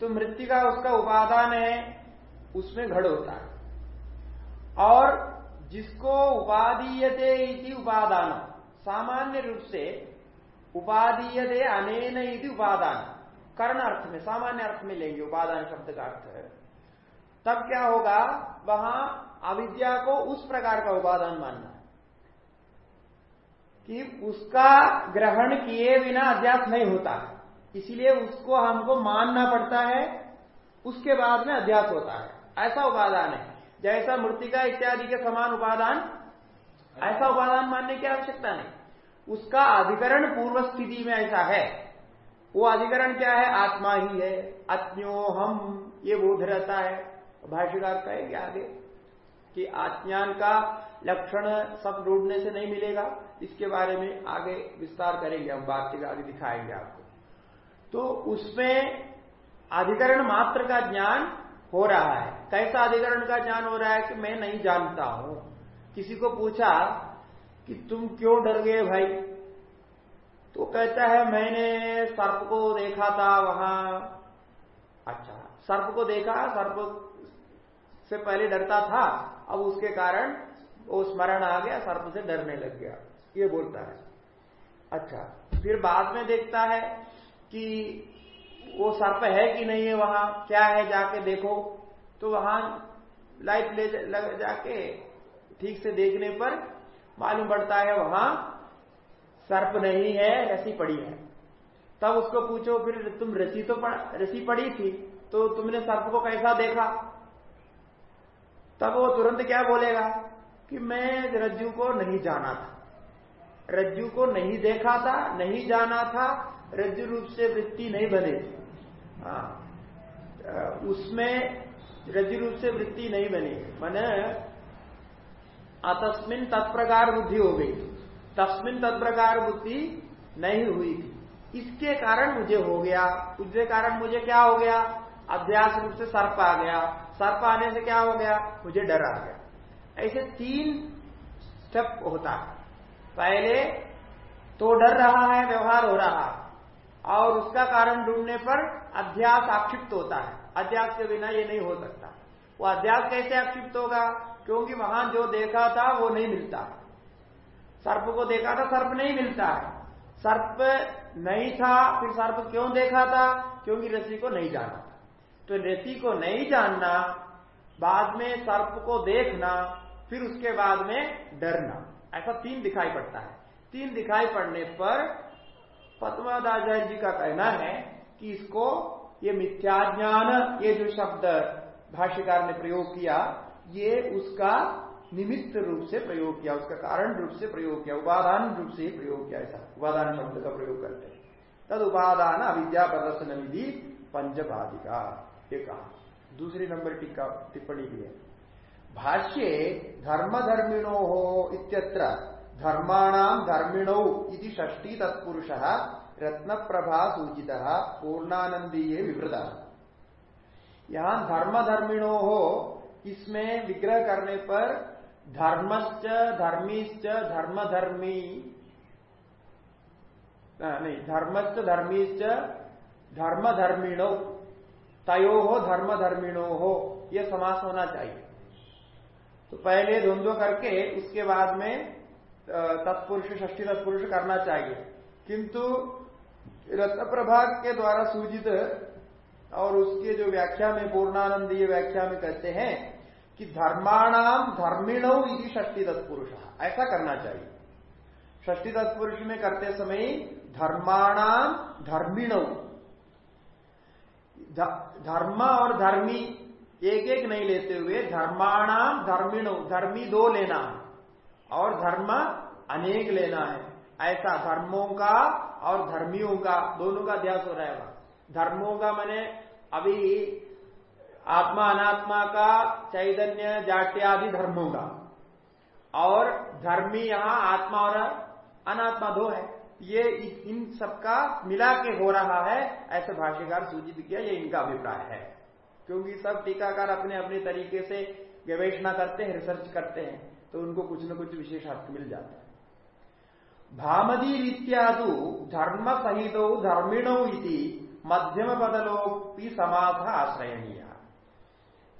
तो मृतिका उसका उपादान है उसमें घड़ होता है। और जिसको उपादीयते इति उपादान सामान्य रूप से उपादीय दे अनेन यदि उपादान। कर्ण अर्थ में सामान्य अर्थ में लेंगे उपादान शब्द का अर्थ है। तब क्या होगा? वहाँ अविद्या को उस प्रकार का उपादान मानना है। कि उसका ग्रहण किए बिना अध्यास नहीं होता। इसलिए उसको हमको मानना पड़ता है, उसके बाद में अध्यास होता है। ऐसा उपादान है। जैसा मृतिका इत्यादि के समान उपादान, ऐसा उपादान मानने की आवश्यकता नहीं। उसका अधिकरण पूर्व स्थिति में ऐसा है। वो अधिकरण क्या है? आत्मा ही है। अज्ञो हम ये बोध रहता है। भाष्यकार कहेंगे आगे कि आत्मान का लक्षण सब ढूँढने से नहीं मिलेगा। इसके बारे में आगे विस्तार करेंगे हम, बात आगे दिखाएँगे आपको। तो उसमें अधिकरण मात्र का ज्ञान हो रहा है। कैसा अधिकरण का ज्ञान हो रहा है कि मैं नहीं जानता हूँ। किसी को पूछा कि तुम क्यों डर गए भाई? तो कहता है, मैंने सर्प को देखा था वहाँ। अच्छा सर्प को देखा? सर्प से पहले डरता था, अब उसके कारण वो स्मरण आ गया, सर्प से डरने लग गया। ये बोलता है। अच्छा फिर बाद में देखता है कि वो सर्प है कि नहीं है वहाँ? क्या है? जाके देखो। तो वहाँ लाइट ले जाके ठीक से देखने पर मालूम पड़ता है वहाँ सर्प नहीं है रसी पड़ी है। तब उसको पूछो फिर तुम रसी तो पढ़, रसी पड़ी थी तो तुमने सर्प को कैसा देखा? तब वो तुरंत क्या बोलेगा? कि मैं रज्जू को नहीं जाना था। रज्जु को नहीं देखा था नहीं जाना था रज्जु रूप से वृत्ति नहीं बने थी। हाँ। उसमें रज्जु रूप से वृत्ति नहीं बनी। मैंने अतस्मिन तत्प्रकार बुद्धि हो गई। तस्मिन तत्प्रकार बुद्धि नहीं हुई थी। इसके कारण मुझे हो गया। उसके कारण मुझे क्या हो गया? अभ्यास रूप से सर्प आ गया। सर्प आने से क्या हो गया? मुझे डर आ गया। ऐसे तीन स्टेप होता है। पहले तो डर रहा है, व्यवहार हो रहा और उसका कारण ढूँढने पर अध्यास आक्षिप्त होता है। अध्यास के बिना ये नहीं हो सकता। वो अध्यास कैसे आक्षिप्त होगा? क्योंकि वहाँ जो देखा था वो नहीं मिलता। सर्प को देखा था, सर्प नहीं मिलता है। सर्प नहीं था, फिर सर्प क्यों देखा था? क्योंकि रसी को नहीं जाना तो रसी को नहीं जानना, बाद में सर्प को देखना, फिर उसके बाद में डरना। ऐसा तीन दिखाई पड़ता है। तीन दिखाई पड़ने पर पद्मादाचार्य जी का कहना है कि इसको ये मिथ्याज्ञान, ये जो शब्द भाष्यकार ने प्रयोग किया ये उसका निमित्त रूप से प्रयोग किया, उसका कारण रूप से प्रयोग किया, उपादान रूप से ही प्रयोग किया ऐसा, उपादान शब्द का प्रयोग करते हैं। तद उपादान अविद्या प्रदर्शन विधि पंचपादिका ये कहा। दूसरी नंबर टिप्पणी टिप्पणी की है। भाष्ये धर्मधर्मिणो हो इत्यत्र धर्माणाम धर्मिणौ इति षष्टी तत्पुरुष रत्न प्रभा सूचित पूर्णानंदीय विवृत। यहाँ धर्मधर्मिणो हो इसमें विग्रह करने पर धर्मश्च, धर्मीश्च, धर्मधर्मी नहीं, धर्मश्च, धर्मीश्च धर्म धर्मिणो तयो हो धर्मधर्मिणो हो यह समास होना चाहिए। तो पहले द्वंद्व करके उसके बाद में तत्पुरुष, षष्ठी तत्पुरुष करना चाहिए। किंतु रत्न प्रभाग के द्वारा सूचित और उसके जो व्याख्या में पूर्णानंदीय व्याख्या में कहते हैं कि धर्माणाम धर्मिणो यदि षष्ठी तत्पुरुष ऐसा करना चाहिए। षष्ठी तत्पुरुष में करते समय धर्माणाम धर्मिणो। धर्म और धर्मी एक एक नहीं लेते हुए धर्माणाम धर्मिणो, धर्मी दो लेना है और धर्म अनेक लेना है। ऐसा धर्मों का और धर्मियों का, दोनों का अध्यास हो रहेगा धर्मों का मैंने अभी आत्मा अनात्मा का चैतन्य जाट्यादि धर्मों का। और धर्मी यहाँ आत्मा और अनात्मा दो है। ये इन सबका मिला के हो रहा है, ऐसे भाष्यकार सूचित किया, ये इनका अभिप्राय है। क्योंकि सब टीकाकार अपने अपने तरीके से गवेषणा करते हैं रिसर्च करते हैं तो उनको कुछ न कुछ विशेष अर्थ मिल जाता है। भामदी रीत्यादु धर्म सहित धर्मिणो इति मध्यम बदलोपी समाध आश्रयणीय।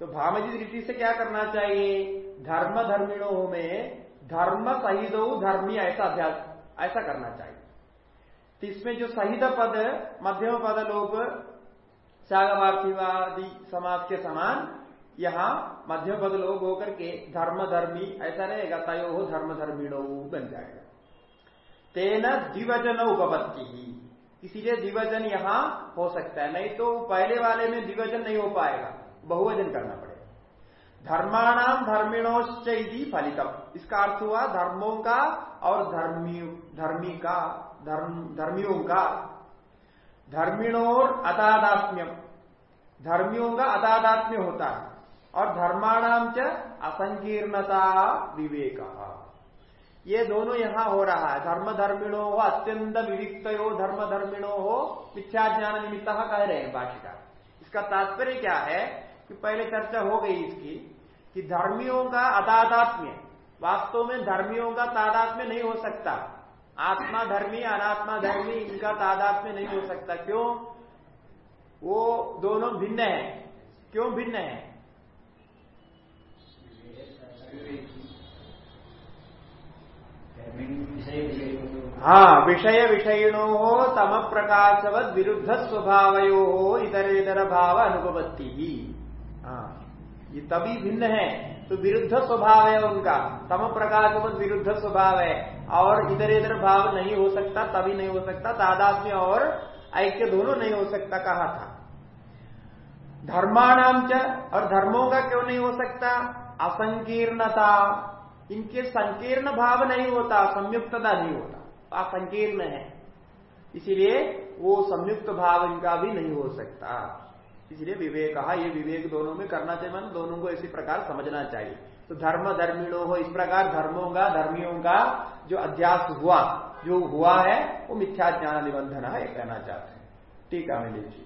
तो भामजी रीति से क्या करना चाहिए? धर्म धर्मिणो में धर्म सहित धर्मी ऐसा अध्यास, ऐसा करना चाहिए। तो इसमें जो सहित पद, मध्यम पद लोग सागवार्थीवादी समाज के समान, यहाँ मध्य पद लोग होकर के धर्म धर्मी, ऐसा रहेगा, तयो हो धर्म धर्मीणो बन जाएगा। तेना द्विवजन उपपत्ति। ही इसीलिए द्विवजन यहाँ हो सकता है, नहीं तो पहले वाले में द्विवजन नहीं हो पाएगा। बहुवजन करना पड़ेगा। धर्माणाम धर्मिणोश्च फलितम। इसका अर्थ हुआ धर्मों का और धर्मी धर्मी का, धर्म धर्मियों का। धर्मिणोर अतादात्म्यम। धर्मियों का अतादात्म्य होता है और धर्माणाम च असंकीर्णता विवेक। ये दोनों यहाँ हो रहा है। धर्म धर्मिणो हो, अत्यंत विविक्त हो धर्म धर्मिणो हो मिथ्या ज्ञान निमित्त कह रहे हैं भाषिका इसका तात्पर्य क्या है? कि पहले चर्चा हो गई इसकी कि धर्मियों का अतादात्म्य, वास्तव में धर्मियों का तादात्म्य नहीं हो सकता। आत्मा धर्मी, अनात्मा धर्मी, इनका तादाद में नहीं हो सकता। क्यों? वो दोनों भिन्न है। क्यों भिन्न है? हाँ विषय विषयिणो हो तम प्रकाशवत विरुद्ध स्वभावयो हो इतर इतर भाव अनुपत्ति ही हाँ ये तभी भिन्न है तो विरुद्ध स्वभाव है उनका। तम प्रकाशवत विरुद्ध स्वभाव है। और इधर इधर भाव नहीं हो सकता, तभी नहीं हो सकता। तादात्म्य और ऐक्य दोनों नहीं हो सकता कहा था। धर्माणाम च, और धर्मों का क्यों नहीं हो सकता? असंकीर्णता। इनके संकीर्ण भाव नहीं होता, संयुक्तता नहीं होता। असंकीर्ण है। इसीलिए वो संयुक्त भाव इनका भी नहीं हो सकता। इसलिए विवेक, कहा, ये विवेक दोनों में करना चाहिए मन दोनों को इसी प्रकार समझना चाहिए। तो धर्म धर्मिणो हो, इस प्रकार धर्मों का, धर्मियों का जो अध्यास हुआ, जो हुआ है, वो मिथ्या ज्ञान निबंधन है, ये कहना चाहते हैं। ठीक है लीजिए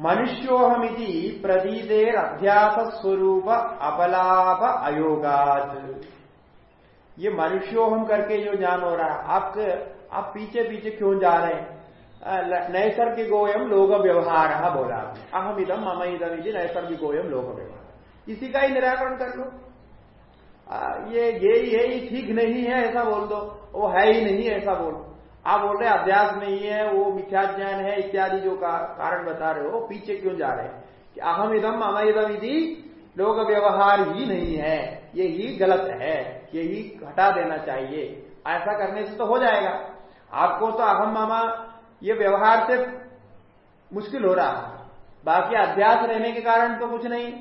मनुष्योहमिति प्रदीदेर अध्यास स्वरूप अपलाप अयोगात। ये मनुष्योहम करके जो ज्ञान हो रहा है आप आप पीछे पीछे क्यों जा रहे हैं? नैसर्गिकोयम लोग व्यवहार बोला अहम इदम मम इदम नैसर्गिकोयम लोक व्यवहार इसी का ही निराकरण कर लो। ये ये ये ठीक नहीं है ऐसा बोल दो। वो है ही नहीं ऐसा बोल आप बोल रहे अभ्यास नहीं है वो मिथ्या ज्ञान है इत्यादि जो का, कारण बता रहे हो पीछे क्यों जा रहे हैं? कि अहम इदम अमयदम यदि लोक व्यवहार ही नहीं है। ये ही गलत है यही हटा देना चाहिए। ऐसा करने से तो हो जाएगा। आपको तो अहम मामा ये व्यवहार से मुश्किल हो रहा है। बाकी अध्यास रहने के कारण तो कुछ नहीं,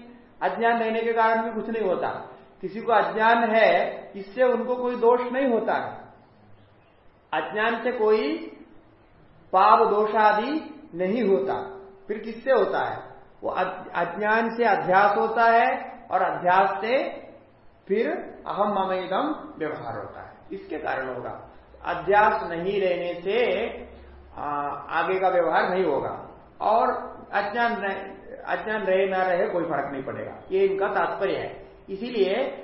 अज्ञान रहने के कारण भी कुछ नहीं होता। किसी को अज्ञान है, इससे उनको कोई दोष नहीं होता है। अज्ञान से कोई पाप दोष आदि नहीं होता। फिर किससे होता है? वो अज्ञान से अध्यास होता है और अध्यास से फिर अहम ममदम व्यवहार होता है। इसके कारण होगा। अध्यास नहीं रहने से आगे का व्यवहार नहीं होगा। और अज्ञान अज्ञान रहे ना रहे कोई फ़र्क नहीं पड़ेगा। ये इनका तात्पर्य है। इसीलिए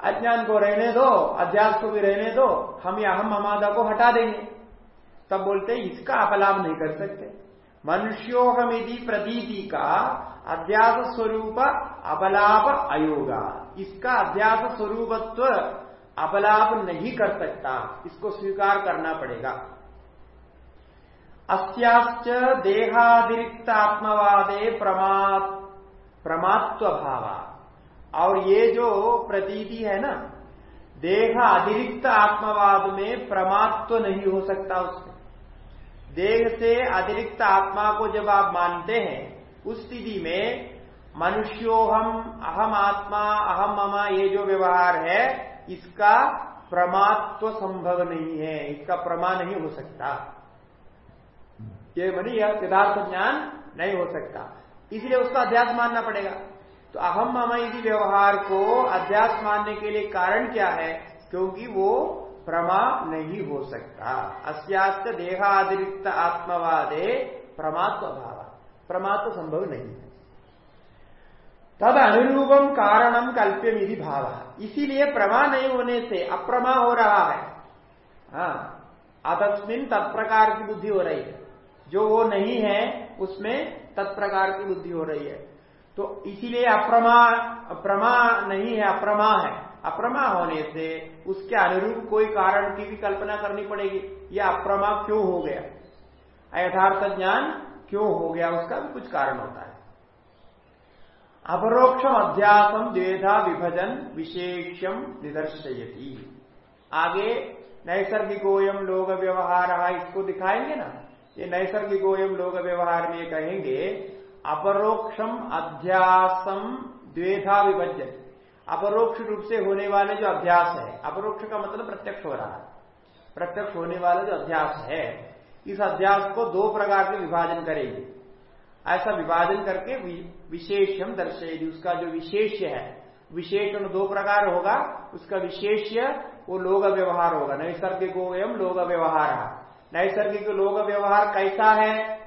अज्ञान को रहने दो अध्यास को भी रहने दो, हम या हम अमादा को हटा देंगे। तब बोलते इसका अपलाभ नहीं कर सकते। मनुष्योहमिति प्रतीति का अध्यास स्वरूप अपलाप अयोगा। इसका अध्यास स्वरूपत्व अपलाप नहीं कर सकता। इसको स्वीकार करना पड़ेगा। अस्याश्च देहातिरिक्त आत्मवादे प्रमात्व भावा और ये जो प्रतीति है ना देह अतिरिक्त आत्मवाद में प्रमात्व नहीं हो सकता उसमें। देह से अतिरिक्त आत्मा को जब आप मानते हैं, उस स्थिति में मनुष्योहम अहम आत्मा, अहम ममा, ये जो व्यवहार है, इसका प्रमात्व संभव नहीं है, इसका प्रमा नहीं हो सकता। ये बनी यथार्थ ज्ञान नहीं हो सकता। इसलिए उसका अध्यास मानना पड़ेगा। तो अहम मम इसी व्यवहार को अध्यास मानने के लिए कारण क्या है? क्योंकि वो प्रमा नहीं हो सकता। अस्यास्त देहातिरिक्त आत्मवादे प्रमात्व भाव प्रमात्व संभव नहीं है। तद अनुरूपम कारणम कल्प्यम यदि भाव। इसीलिए प्रमा नहीं होने से अप्रमा हो रहा है। हाँ अतस्मिन तत्प्रकार की बुद्धि हो रही है। जो वो नहीं है, उसमें तत्प्रकार की बुद्धि हो रही है। तो इसीलिए अप्रमा अप्रमा नहीं है, अप्रमा है। अप्रमा होने से उसके अनुरूप कोई कारण की भी कल्पना करनी पड़ेगी यह अप्रमा क्यों हो गया? यथार्थ ज्ञान क्यों हो गया? उसका भी कुछ कारण होता है। अपरोक्षम अध्यासम द्वेधा विभजन विशेषम निदर्शयती। आगे नैसर्गिकोयम लोग व्यवहार इसको दिखाएँगे ना? ये नैसर्गिकोयम लोग व्यवहार में कहेंगे, अपरोक्षम अध्यासम द्वेधा विभजन अपरोक्ष रूप से होने वाले जो अभ्यास है, अपरोक्ष का मतलब प्रत्यक्ष हो रहा है। प्रत्यक्ष होने वाला जो अध्यास है, इस अध्यास को दो प्रकार के विभाजन करेंगे। ऐसा विभाजन करके विशेषम दर्शेगी उसका जो विशेष्य है, विशेषण दो प्रकार होगा, उसका विशेष्य वो लोग व्यवहार होगा, नैसर्गिक एवं लोग व्यवहार नैसर्गिक लोग व्यवहार कैसा है,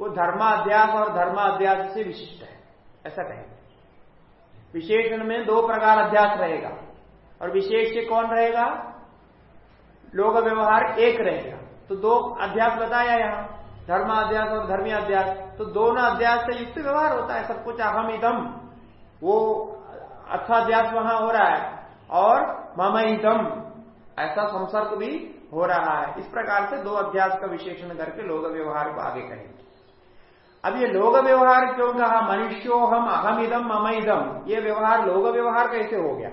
वो धर्माध्यास और धर्माध्यास से विशिष्ट है। ऐसा कहेंगे। विशेषण में दो प्रकार अध्यास रहेगा। और विशेष कौन रहेगा? लोग व्यवहार एक रहेगा। तो दो अध्यास बताया यहाँ, धर्माध्यास और धर्मी अध्यास तो दोनों अध्यास से युक्त व्यवहार होता है, सब कुछ अहम इदम। वो अध्यास वहाँ हो रहा है, और मम इदम। ऐसा संसर्ग भी हो रहा है। इस प्रकार से दो अभ्यास का विशेषण करके लोग व्यवहार को आगे करेंगे। अब ये लोग व्यवहार क्यों कहा? मनुष्यो हम अहम इदम मम इदम ये व्यवहार, लोग व्यवहार कैसे हो गया?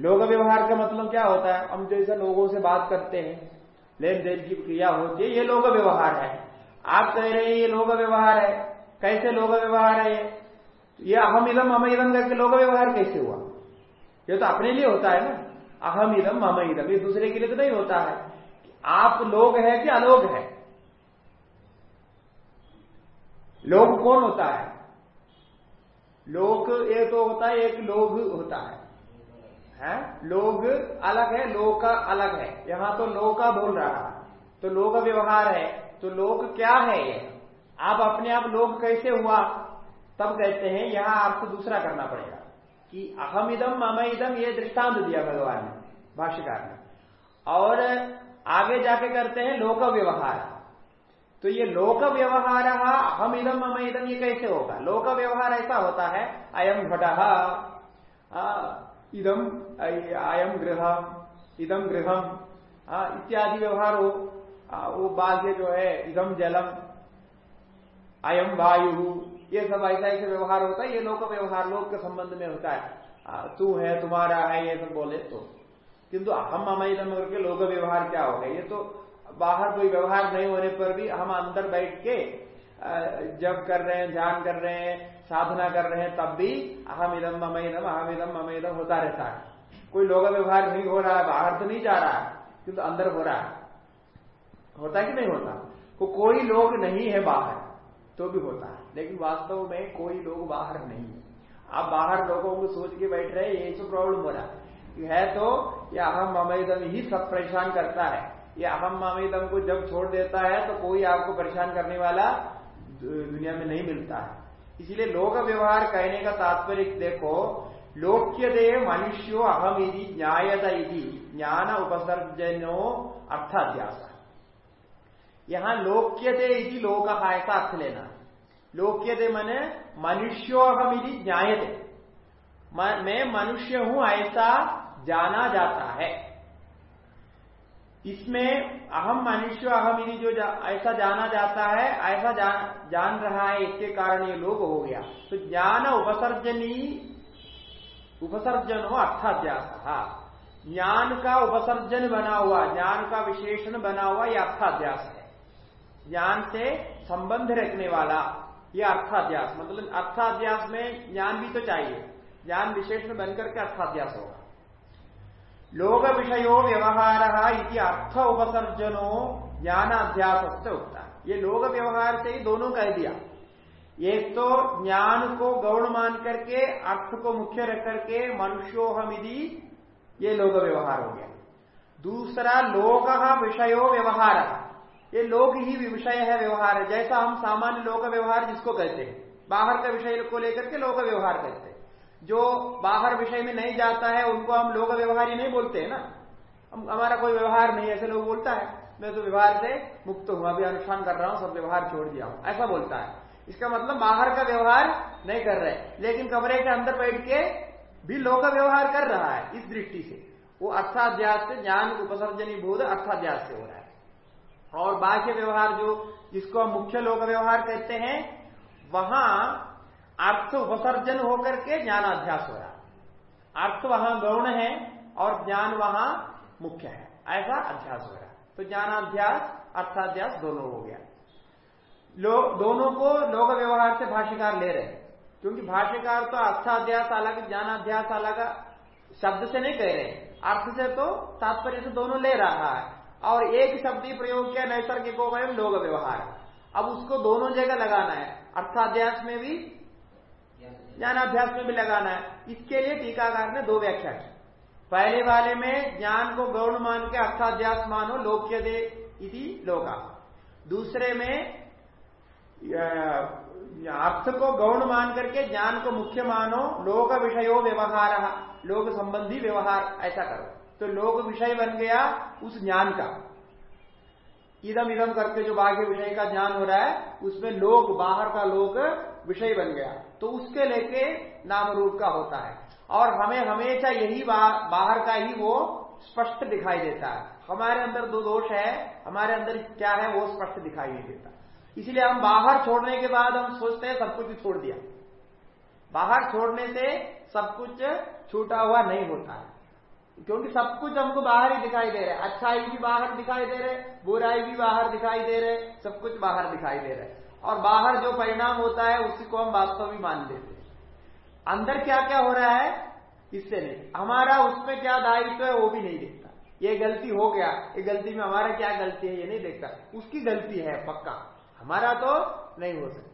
लोग व्यवहार का मतलब क्या होता है? हम जैसा लोगों से बात करते हैं लेन देन की क्रिया होती है, ये लोग व्यवहार है। आप कह रहे हैं ये लोग व्यवहार है। कैसे लोग व्यवहार है ये? अहम इदम हम इदम करके लोग व्यवहार कैसे हुआ? ये तो अपने लिए होता है ना। अहम इदम हम इदम ये दूसरे के लिए तो नहीं होता है। आप लोग है कि अलोक है? लोग कौन होता है? लोग एक तो होता है, एक लोग होता है। है? लोग अलग है, लोग का अलग है। यहाँ तो लोग का बोल रहा है। तो लोग व्यवहार है। तो लोग क्या है ये? आप अपने आप लोग कैसे हुआ? तब कहते हैं, यहाँ आपको दूसरा करना पड़ेगा। कि अहम इदम मम इदम ये दृष्टांत दिया भगवान ने, भाष्यकार ने। और आगे जाके करते हैं लोक व्यवहार तो ये लोक व्यवहार अहम इदम मम इदम ये कैसे होगा? लोक व्यवहार ऐसा होता है अयम घट इदम अयम गृह इदम गृहम इत्यादि व्यवहार हो वो बाह्य जो है इदम जलम अयम वायु ये सब ऐसा ऐसे व्यवहार होता है, ये लोक व्यवहार, लोक के संबंध में होता है। तू है, तुम्हारा है, ये सब बोले तो। किंतु हम अमैदम करके लोक व्यवहार क्या होगा ये तो बाहर कोई व्यवहार नहीं होने पर भी हम अंदर बैठ के जब कर रहे हैं, ध्यान कर रहे हैं, साधना कर रहे हैं, तब भी अहम इदम ममैदम अहम इदम ममैदम होता रहता है। कोई लोग व्यवहार नहीं हो रहा है, बाहर तो नहीं जा रहा है, किंतु अंदर हो रहा है। होता कि नहीं होता? को कोई लोग नहीं है बाहर। तो भी होता है। लेकिन वास्तव में कोई लोग बाहर नहीं है। आप बाहर लोगों को सोच के बैठ रहे हैं यही तो प्रॉब्लम हो रहा है। है तो ये अहम ममैदम ही सब परेशान करता है। ये अहम मामिदम को जब छोड़ देता है तो कोई आपको परेशान करने वाला दुनिया में नहीं मिलता है। इसलिए लोक व्यवहार कहने का तात्पर्य, देखो लोक्य दे मनुष्यो अहम यदि न्यायता यदि ज्ञान उपसर्जनो अर्थाध्यास। यहाँ लोक्य दे लोक ऐसा अर्थ लेना। लोक्य दे मने मनुष्यो अहम यदि न्यायते मैं मनुष्य हूँ ऐसा जाना जाता है। इसमें अहम मनुष्य अहम इन्हीं जो जा, ऐसा जाना जाता है ऐसा जान, जान रहा है इसके कारण ये लोग हो गया। तो ज्ञान उपसर्जनी उपसर्जन हो अर्थाध्यास। ज्ञान का उपसर्जन बना हुआ ज्ञान का विशेषण बना हुआ यह अर्थाध्यास ज्ञान से संबंध रखने वाला यह अर्थाध्यास। मतलब अर्थाध्यास में ज्ञान भी तो चाहिए। ज्ञान विशेषण बनकर के अर्थाध्यास होगा। लोक विषयो व्यवहार इति अर्थ उपसर्जनो ज्ञानाध्यास से उठता ये लोक व्यवहार से ही दोनों कह दिया। एक तो ज्ञान को गौण मान करके, अर्थ को मुख्य रख करके मनुष्यो मनुष्योहमिधि ये लोक व्यवहार हो गया। दूसरा, लोक विषयो व्यवहार। ये लोग ही विषय है व्यवहार। है जैसा हम सामान्य लोक व्यवहार जिसको कहते हैं, बाहर का विषय को लेकर के लोक व्यवहार कहते हैं। जो बाहर विषय में नहीं जाता है, उनको हम लोग व्यवहार ही नहीं बोलते हैं ना। हम, हमारा कोई व्यवहार नहीं, ऐसे लोग बोलता है। मैं तो व्यवहार से मुक्त हूँ, अभी अनुष्ठान कर रहा हूँ, सब व्यवहार छोड़ दिया हूँ। ऐसा बोलता है। इसका मतलब बाहर का व्यवहार नहीं कर रहे लेकिन कमरे के अंदर बैठ के भी लोक व्यवहार कर रहा है, इस दृष्टि से। वो अर्थाध्यास से, ज्ञान उपसर्जनी बोध अर्थाध्यास से हो रहा है। और बाह्य व्यवहार जो जिसको हम मुख्य लोक व्यवहार कहते हैं, वहाँ अर्थ उपसर्जन होकर के ज्ञानाध्यास हो रहा अर्थ वहाँ गौण है और ज्ञान वहाँ मुख्य है। ऐसा अध्यास हो रहा तो ज्ञानाध्यास, अर्थाध्यास दोनों हो गया। लोग, दोनों को लोक व्यवहार से भाष्यकार ले रहे हैं। क्योंकि भाष्यकार तो अर्थाध्यास अलग, ज्ञानाध्यास अलग, शब्द से नहीं कह रहे अर्थ से तो तात्पर्य से दोनों ले रहा है। और एक शब्द ही प्रयोग किया, नैसर्गिक गए लोक व्यवहार। अब उसको दोनों जगह लगाना है। अर्थाध्यास में भी ज्ञानाभ्यास में भी लगाना है। इसके लिए टीकाकार ने दो व्याख्या की। पहले वाले में ज्ञान को गौण मान के अर्थाध्यास मानो, लोक्य दे लोका। दूसरे में अर्थ को गौण मान करके ज्ञान को मुख्य मानो, लोक विषयो व्यवहार, लोक संबंधी व्यवहार, ऐसा करो। तो लोक विषय बन गया उस ज्ञान का। इदम इदम करके जो बाह्य विषय का ज्ञान हो रहा है, उसमें लोग बाहर का लोग विषय बन गया। तो उसके लेके नाम रूप का होता है। और हमें हमेशा यही बाहर का ही वो स्पष्ट दिखाई देता है। हमारे अंदर दो दोष है, हमारे अंदर क्या है वो स्पष्ट दिखाई नहीं देता। इसलिए हम बाहर छोड़ने के बाद हम सोचते हैं सब कुछ छोड़ दिया। बाहर छोड़ने से सब कुछ छूटा हुआ नहीं होता है। क्योंकि सब कुछ हमको बाहर ही दिखाई दे रहा है। अच्छाई भी बाहर दिखाई दे रहे बुराई भी बाहर दिखाई दे रहे सब कुछ बाहर दिखाई दे रहे और बाहर जो परिणाम होता है, उसी को हम वास्तव भी मान लेते हैं। अंदर क्या क्या हो रहा है, इससे नहीं। हमारा उसमें क्या दायित्व है, वो भी नहीं देखता। ये गलती हो गया, ये गलती में हमारा क्या गलती है, ये नहीं देखता। उसकी गलती है, पक्का। हमारा तो नहीं हो सकता।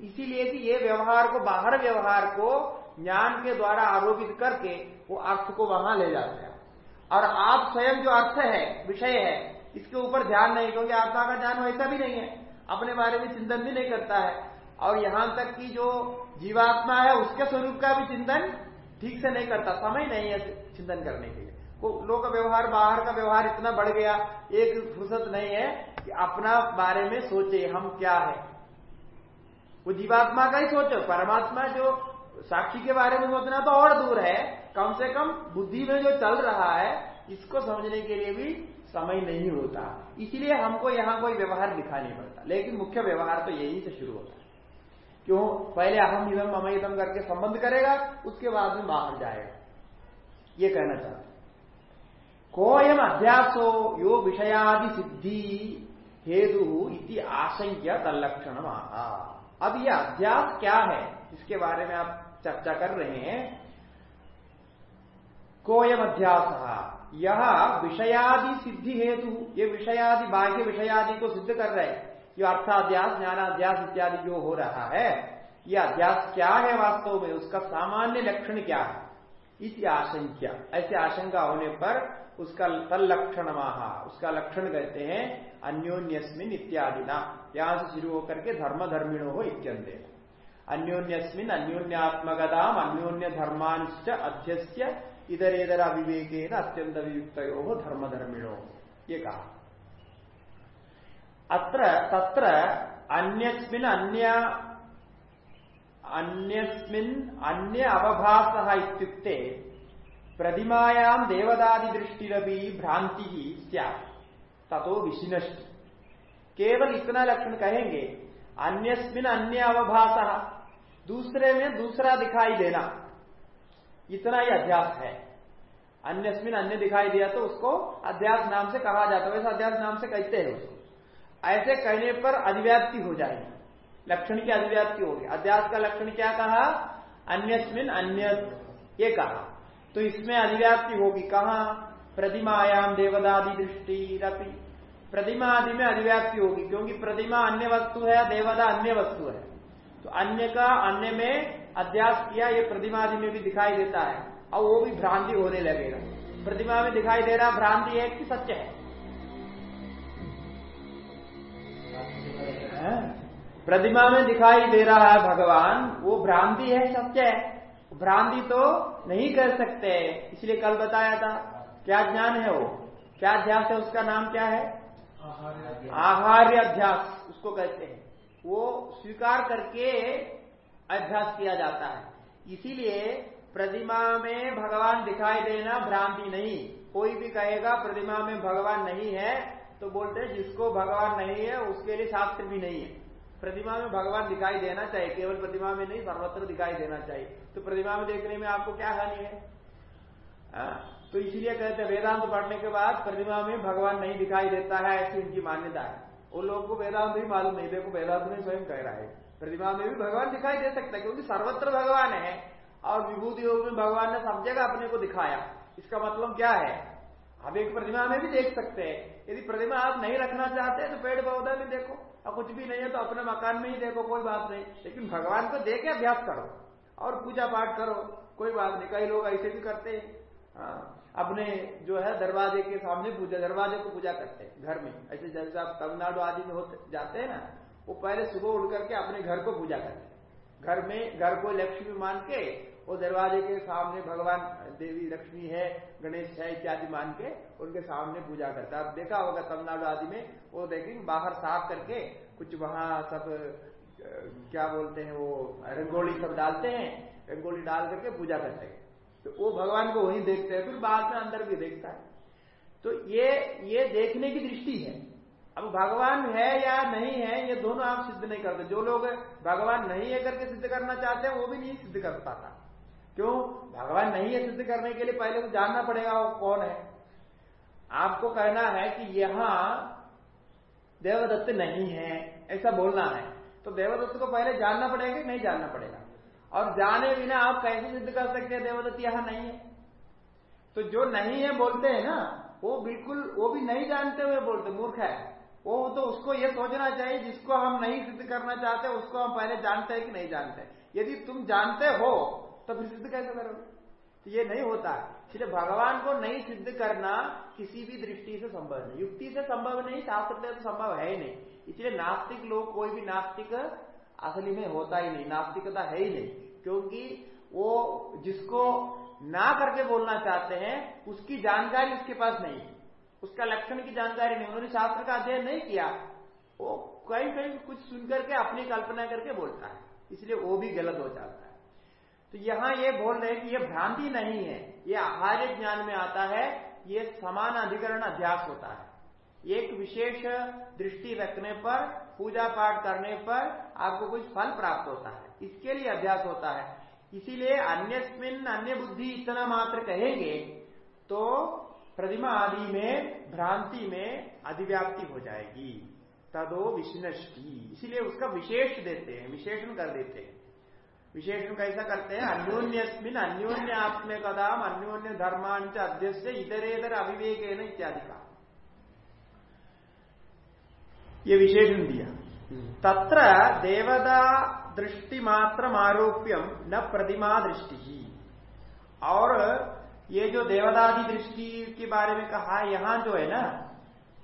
इसीलिए कि ये व्यवहार को, बाहर व्यवहार को ज्ञान के द्वारा आरोपित करके वो अर्थ को वहाँ ले जाते हैं। और आप स्वयं जो अर्थ है, विषय है, इसके ऊपर ध्यान नहीं, क्योंकि आत्मा का ज्ञान वैसा भी नहीं है। अपने बारे में चिंतन भी नहीं करता है। और यहाँ तक कि जो जीवात्मा है, उसके स्वरूप का भी चिंतन ठीक से नहीं करता, समय नहीं है चिंतन करने के लिए। लोग व्यवहार, बाहर का व्यवहार इतना बढ़ गया, एक फुर्सत नहीं है कि अपना बारे में सोचे हम क्या है। वो जीवात्मा का ही सोचो, परमात्मा जो साक्षी के बारे में सोचना तो और दूर है। कम से कम बुद्धि में जो चल रहा है, इसको समझने के लिए भी समय नहीं होता। इसलिए हमको यहाँ कोई व्यवहार दिखानी पड़ता। लेकिन मुख्य व्यवहार तो यही से शुरू होता है। क्यों? पहले अहम, इदम अमयदम करके संबंध करेगा, उसके बाद में बाहर जाएगा। ये कहना चाहते कोयम अध्यासो यो विषयादि सिद्धि हेतु इति आशंक्य तलक्षण अब ये अध्यास क्या है? इसके बारे में आप चर्चा कर रहे हैं। कोयम अध्यास। यह विषयादि सिद्धि हेतु, ये विषयादि, बाह्य विषयादि को सिद्ध कर रहे हैं। जो अर्थाध्यास, ज्ञानाध्यास इत्यादि जो हो रहा है यह अध्यास क्या है वास्तव में? उसका सामान्य लक्षण क्या है? इस आशंका। ऐसी आशंका होने पर उसका तलक्षण महा उसका लक्षण कहते हैं अन्योन्यस्मिन इत्यादि ना यहाँ से शुरू होकर के धर्म धर्मिणो हो इत्यंत अन्योन्यस्मिन अन्योन्यात्मकदाम अन्योन्य धर्मांश्च अध्यस्य इधर इधर अविवेक अत्यंत वियुक्त हो धर्म धर्मिणो ये कहा। अत्र तत्र अन्यस्मिन अन्य अन्यस्मिन अन्य अवभासः प्रतिमायाम देवदादि दृष्टिरपि भ्रांति ही ततो विशिनष्ट। केवल इतना लक्षण कहेंगे, अन्यस्मिन अन्य अवभास, दूसरे में दूसरा दिखाई देना। इतना ही अध्यास है। अन्यस्मिन अन्य दिखाई दिया तो उसको अध्यास नाम से कहा जाता है। वैसे अध्यास नाम से कहते हैं उसको। ऐसे कहने पर अधिव्याप्ति हो जाएगी। लक्षण की अधिव्याप्ति होगी। अध्यास का लक्षण क्या कहा? अन्यस्मिन अन्य ये कहा। तो इसमें अधिव्याप्ति होगी कहा? प्रतिमायाम देवदादि दृष्टि प्रतिमा आदि में अधिव्याप्ति होगी, क्योंकि प्रतिमा अन्य वस्तु है देवदा अन्य वस्तु है। तो अन्य का, अन्य में अध्यास किया, ये प्रतिमा आदि में भी दिखाई देता है। और वो भी भ्रांति होने लगेगा। प्रतिमा में दिखाई दे रहा भ्रांति है कि सत्य है? प्रतिमा में दिखाई दे रहा है भगवान, वो भ्रांति है, सत्य है। भ्रांति तो नहीं कर सकते, इसलिए कल बताया था क्या ज्ञान है वो? क्या अध्यास है? उसका नाम क्या है? आहार्य अध्यास। उसको कहते हैं। वो स्वीकार करके अभ्यास किया जाता है। इसीलिए प्रतिमा में भगवान दिखाई देना भ्रांति नहीं। कोई भी कहेगा प्रतिमा में भगवान नहीं है तो बोलते हैं जिसको भगवान नहीं है उसके लिए शास्त्र भी नहीं है। प्रतिमा में भगवान दिखाई देना चाहिए केवल प्रतिमा में नहीं सर्वत्र दिखाई देना चाहिए। तो प्रतिमा में देखने में आपको क्या हानि है? आ? तो इसीलिए कहते हैं वेदांत पढ़ने के बाद प्रतिमा में भगवान नहीं दिखाई देता है ऐसी उनकी मान्यता है। उन लोगों को वेदांत भी मालूम नहीं देखो वेदांत में स्वयं कह रहा है प्रतिमा में भी भगवान दिखाई दे सकता है क्योंकि सर्वत्र भगवान है और विभूति योग में भगवान ने सब जगह अपने को दिखाया। इसका मतलब क्या है? आप एक प्रतिमा में भी देख सकते हैं यदि प्रतिमा आप नहीं रखना चाहते तो पेड़ पौधा में देखो और कुछ भी नहीं है तो अपने मकान में ही देखो कोई बात नहीं। लेकिन भगवान को देखे अभ्यास करो और पूजा पाठ करो कोई बात नहीं कई लोग ऐसे भी करते हैं। हाँ, अपने जो है दरवाजे के सामने पूजा, दरवाजे को पूजा करते हैं, घर में। ऐसे जैसे आप तमिलनाडु आदि में होते, जाते हैं ना, वो पहले सुबह उठ करके अपने घर को पूजा करते हैं। घर में, घर को लक्ष्मी मान के, वो दरवाजे के सामने भगवान, देवी, लक्ष्मी है, गणेश है, इत्यादि मान के उनके सामने पूजा करता है। देखा होगा तमिलनाडु आदि में, वो देखेंगे, बाहर साफ़ करके कुछ वहाँ सब क्या बोलते हैं वो, रंगोली सब डालते हैं, रंगोली डाल करके पूजा करते हैं। तो वो भगवान को वही देखते हैं, फिर बाहर में अंदर भी देखता है। तो ये ये देखने की दृष्टि है। अब भगवान है या नहीं है, ये दोनों आप सिद्ध नहीं करते। जो लोग भगवान नहीं है करके सिद्ध करना चाहते हैं, वो भी नहीं सिद्ध कर पाता। क्यों? भगवान नहीं है सिद्ध करने के लिए पहले तो जानना पड़ेगा वो कौन है। आपको कहना है कि यहाँ देवदत्त नहीं है, ऐसा बोलना है। तो देवदत्त को पहले जानना पड़ेगा कि नहीं जानना पड़ेगा? और जाने बिना आप कैसे सिद्ध कर सकते हैं? देवदत्त यहाँ नहीं है। तो जो नहीं है बोलते हैं ना, वो बिल्कुल, वो भी नहीं जानते हुए बोलते, मूर्ख है। वो तो उसको ये सोचना चाहिए, जिसको हम नहीं सिद्ध करना चाहते, उसको हम पहले जानते हैं कि नहीं जानते यदि तुम जानते हो तो फिर सिद्ध कैसे करोगे? तो ये नहीं होता। इसलिए भगवान को नहीं सिद्ध करना किसी भी दृष्टि से संभव नहीं। युक्ति से संभव नहीं, शास्त्र से तो संभव है ही नहीं। इसलिए नास्तिक लोग कोई भी नास्तिक असली में होता ही नहीं, नास्तिकता है ही नहीं। क्योंकि वो जिसको ना करके बोलना चाहते हैं, उसकी जानकारी उसके पास नहीं उसका लक्षण की जानकारी नहीं। उन्होंने शास्त्र का अध्ययन नहीं किया। वो कहीं कहीं कुछ सुन करके अपनी कल्पना करके बोलता है। इसलिए वो भी गलत हो जाता है। तो यहाँ ये बोल रहे हैं कि ये भ्रांति नहीं है। ये आहार्य ज्ञान में आता है। ये समान अधिकरण अध्यास होता है। एक विशेष दृष्टि रखने पर, पूजा पाठ करने पर आपको कुछ फल प्राप्त होता है। इसके लिए अभ्यास होता है। इसीलिए अन्यस्मिन अन्य बुद्धि इतना मात्र कहेंगे तो प्रतिमा आदि में भ्रांति में अधिव्याप्ति हो जाएगी। तदो विष्णष्टि। इसीलिए उसका विशेष देते हैं विशेषण कर देते हैं। विशेषण कैसा करते हैं? अन्योन्यस्मिन अन्योन्य आत्मकदाम अन्योन्य धर्मांच अध्यक्ष इतरेतर अविवेक इत्यादि का। ये विशेषण दिया। तत्र देवता दृष्टि मात्र आरोप्यम न प्रतिमा दृष्टि। ही और ये जो देवदादि दृष्टि के बारे में कहा, यहाँ जो है ना,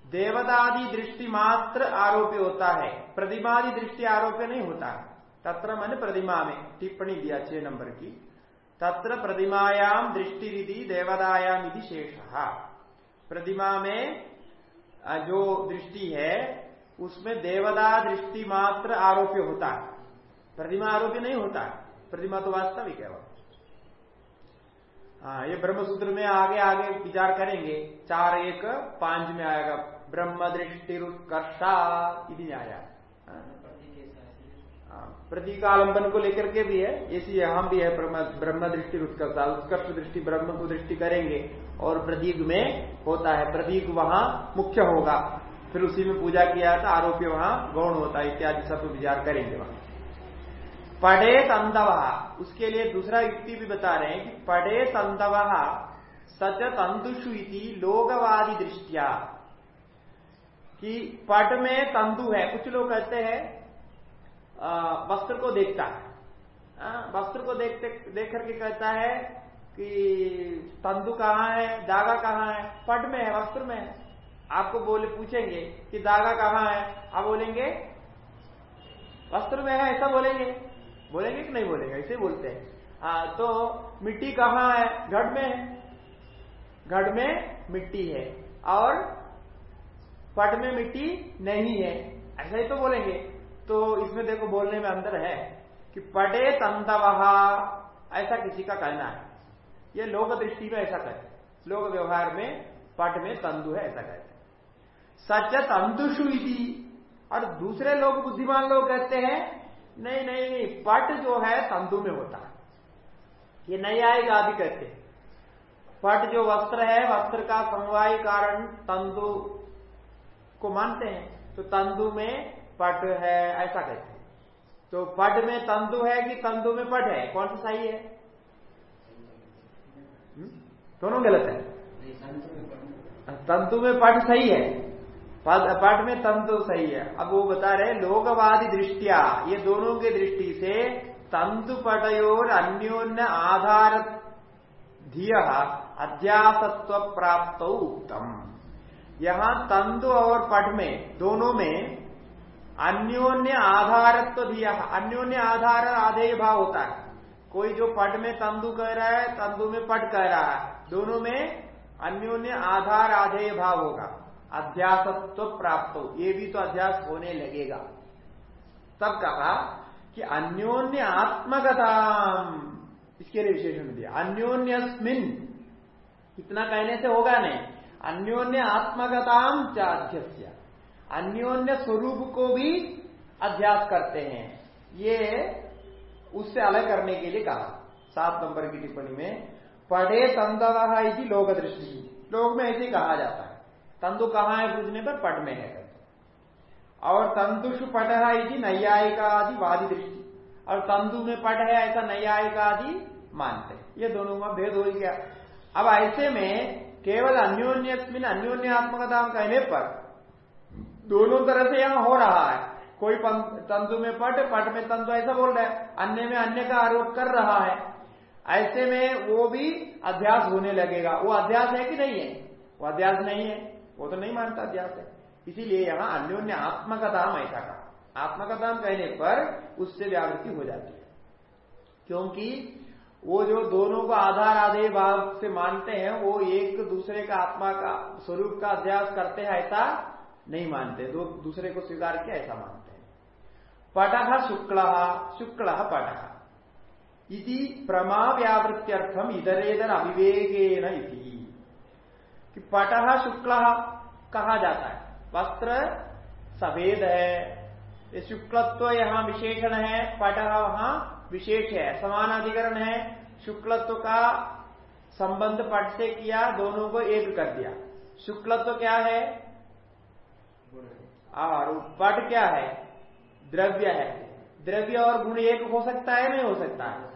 देवदादि दृष्टि मात्र आरोप्य होता है, प्रतिमादि दृष्टि आरोप्य नहीं होता। तत्र मन प्रतिमा में, टिप्पणी दिया छह नंबर की, तत्र प्रतिमायाम दृष्टि रिधि देवदायाम यदि शेष। प्रतिमा में जो दृष्टि है, उसमें देवदा दृष्टि मात्र आरोप्य होता है। प्रतिमा आरोपी नहीं होता है। प्रतिमा तो वास्तविक है वह हाँ ये ब्रह्मसूत्र में आगे आगे विचार करेंगे। चार एक पाँच में आएगा। ब्रह्म दृष्टि उत्कर्षा इधि आया। हाँ, प्रतीकालंबन को लेकर के भी है। इसी हम भी है ब्रह्म दृष्टि उत्कर्षा उत्कर्ष दृष्टि ब्रह्म को दृष्टि करेंगे और प्रतीक में होता है। प्रतीक वहाँ मुख्य होगा। फिर उसी में पूजा किया था आरोपी वहाँ गौण होता है। इत्यादि सब विचार करेंगे वहाँ। पढ़े तंतव उसके लिए दूसरा युक्ति भी बता रहे हैं कि पढ़े तंतव सच तंतुषु लोकवादी दृष्टिया। कि पट में तंतु है। कुछ लोग कहते हैं वस्त्र को देखता है। वस्त्र को देखते, देख करके कहता है कि तंतु कहाँ है, दागा कहाँ है? पट में है, वस्त्र में है। आपको बोले, पूछेंगे कि दागा कहाँ है? आप बोलेंगे, वस्त्र में है, ऐसा बोलेंगे। बोलेंगे कि नहीं बोलेंगे? ऐसे बोलते हैं। आ, तो मिट्टी कहाँ है? घड़ में? है घड़ में मिट्टी है। और पट में मिट्टी नहीं है। ऐसा ही तो बोलेंगे। तो इसमें देखो बोलने में अंदर है कि पटे तंतवहा ऐसा किसी का कहना है। यह लोक दृष्टि में ऐसा कहते लोक व्यवहार में पट में तंदु है ऐसा कहते सच तंतुषु और दूसरे लोग बुद्धिमान लोग कहते हैं नहीं नहीं नहीं पट जो है तंतु में होता है। ये नहीं आएगा आदि कहते पट जो वस्त्र है वस्त्र का समवाय कारण तंतु को मानते हैं। तो तंतु में पट है ऐसा कहते हैं। तो पट में तंतु है कि तंतु में पट है? कौन सा सही है? हम्म? दोनों गलत है। तंतु में पट सही है। पाठ में तंतु सही है। अब वो बता रहे लोकवादी दृष्टिया, ये दोनों के दृष्टि से तंतु पटयोर अन्योन्य आधार धीय अध्यासत्व प्राप्त उत्तम यहाँ तंतु और पट में, दोनों में अन्योन्य आधारत्व तो दिया अन्योन्य आधार आधेय भाव होता है। कोई जो पट में तंदु कह रहा है तंदु में पट कह रहा है, दोनों में अन्योन्य आधार आधेय भाव होगा। अध्यासत्व प्राप्त हो। ये भी तो अध्यास होने लगेगा। तब कहा कि अन्योन्य आत्मगता इसके लिए विशेषण दिया। अन्योन्यस्मिन, इतना कहने से होगा नहीं। अन्योन्य आत्मगताम चाध्यस्य। अन्योन्य स्वरूप को भी अध्यास करते हैं। ये उससे अलग करने के लिए कहा। सात नंबर की टिप्पणी में, पढ़े तंदव लोक दृष्टि लोग में ऐसे कहा जाता है। तंदु कहाँ है पूछने पर? पट में है और तंतुषु पट है नैयायिका आदि वादी दृष्टि। और तंतु में पट है ऐसा नैयायिका आदि मानते। ये दोनों में भेद हो गया। अब ऐसे में केवल अन्योन्यस्मिन अन्योन्यात्मकता कहने पर दोनों तरह से यहाँ हो रहा है। कोई तंतु में पट पट में तंतु ऐसा बोल रहा है। अन्य में अन्य का आरोप कर रहा है। ऐसे में वो भी अध्यास होने लगेगा। वो अध्यास है कि नहीं है? वो अध्यास नहीं है। वो तो नहीं मानता अध्यास है। इसीलिए यहाँ अन्योन्य आत्मकथा ऐसा कहा आत्मकथा कहने पर उससे व्यावृत्ति हो जाती है। क्योंकि वो जो दोनों को आधार आधे भाव से मानते हैं, वो एक दूसरे का आत्मा का स्वरूप का अध्यास करते हैं ऐसा नहीं मानते। दो दूसरे को स्वीकार के ऐसा मानते हैं। पट शुक्ल शुक्ल पट। इति प्रमा व्यावृत्यर्थम इधरेधर अविवेकेन इति। पट शुक्ल कहा जाता है। वस्त्र सफ़ेद है। शुक्लत्व यहाँ विशेषण है, पट वहाँ विशेष है। समान अधिकरण है। शुक्लत्व का संबंध पट से किया, दोनों को एक कर दिया। शुक्लत्व क्या है? और पट क्या है? द्रव्य है। द्रव्य और गुण एक हो सकता है नहीं हो सकता है?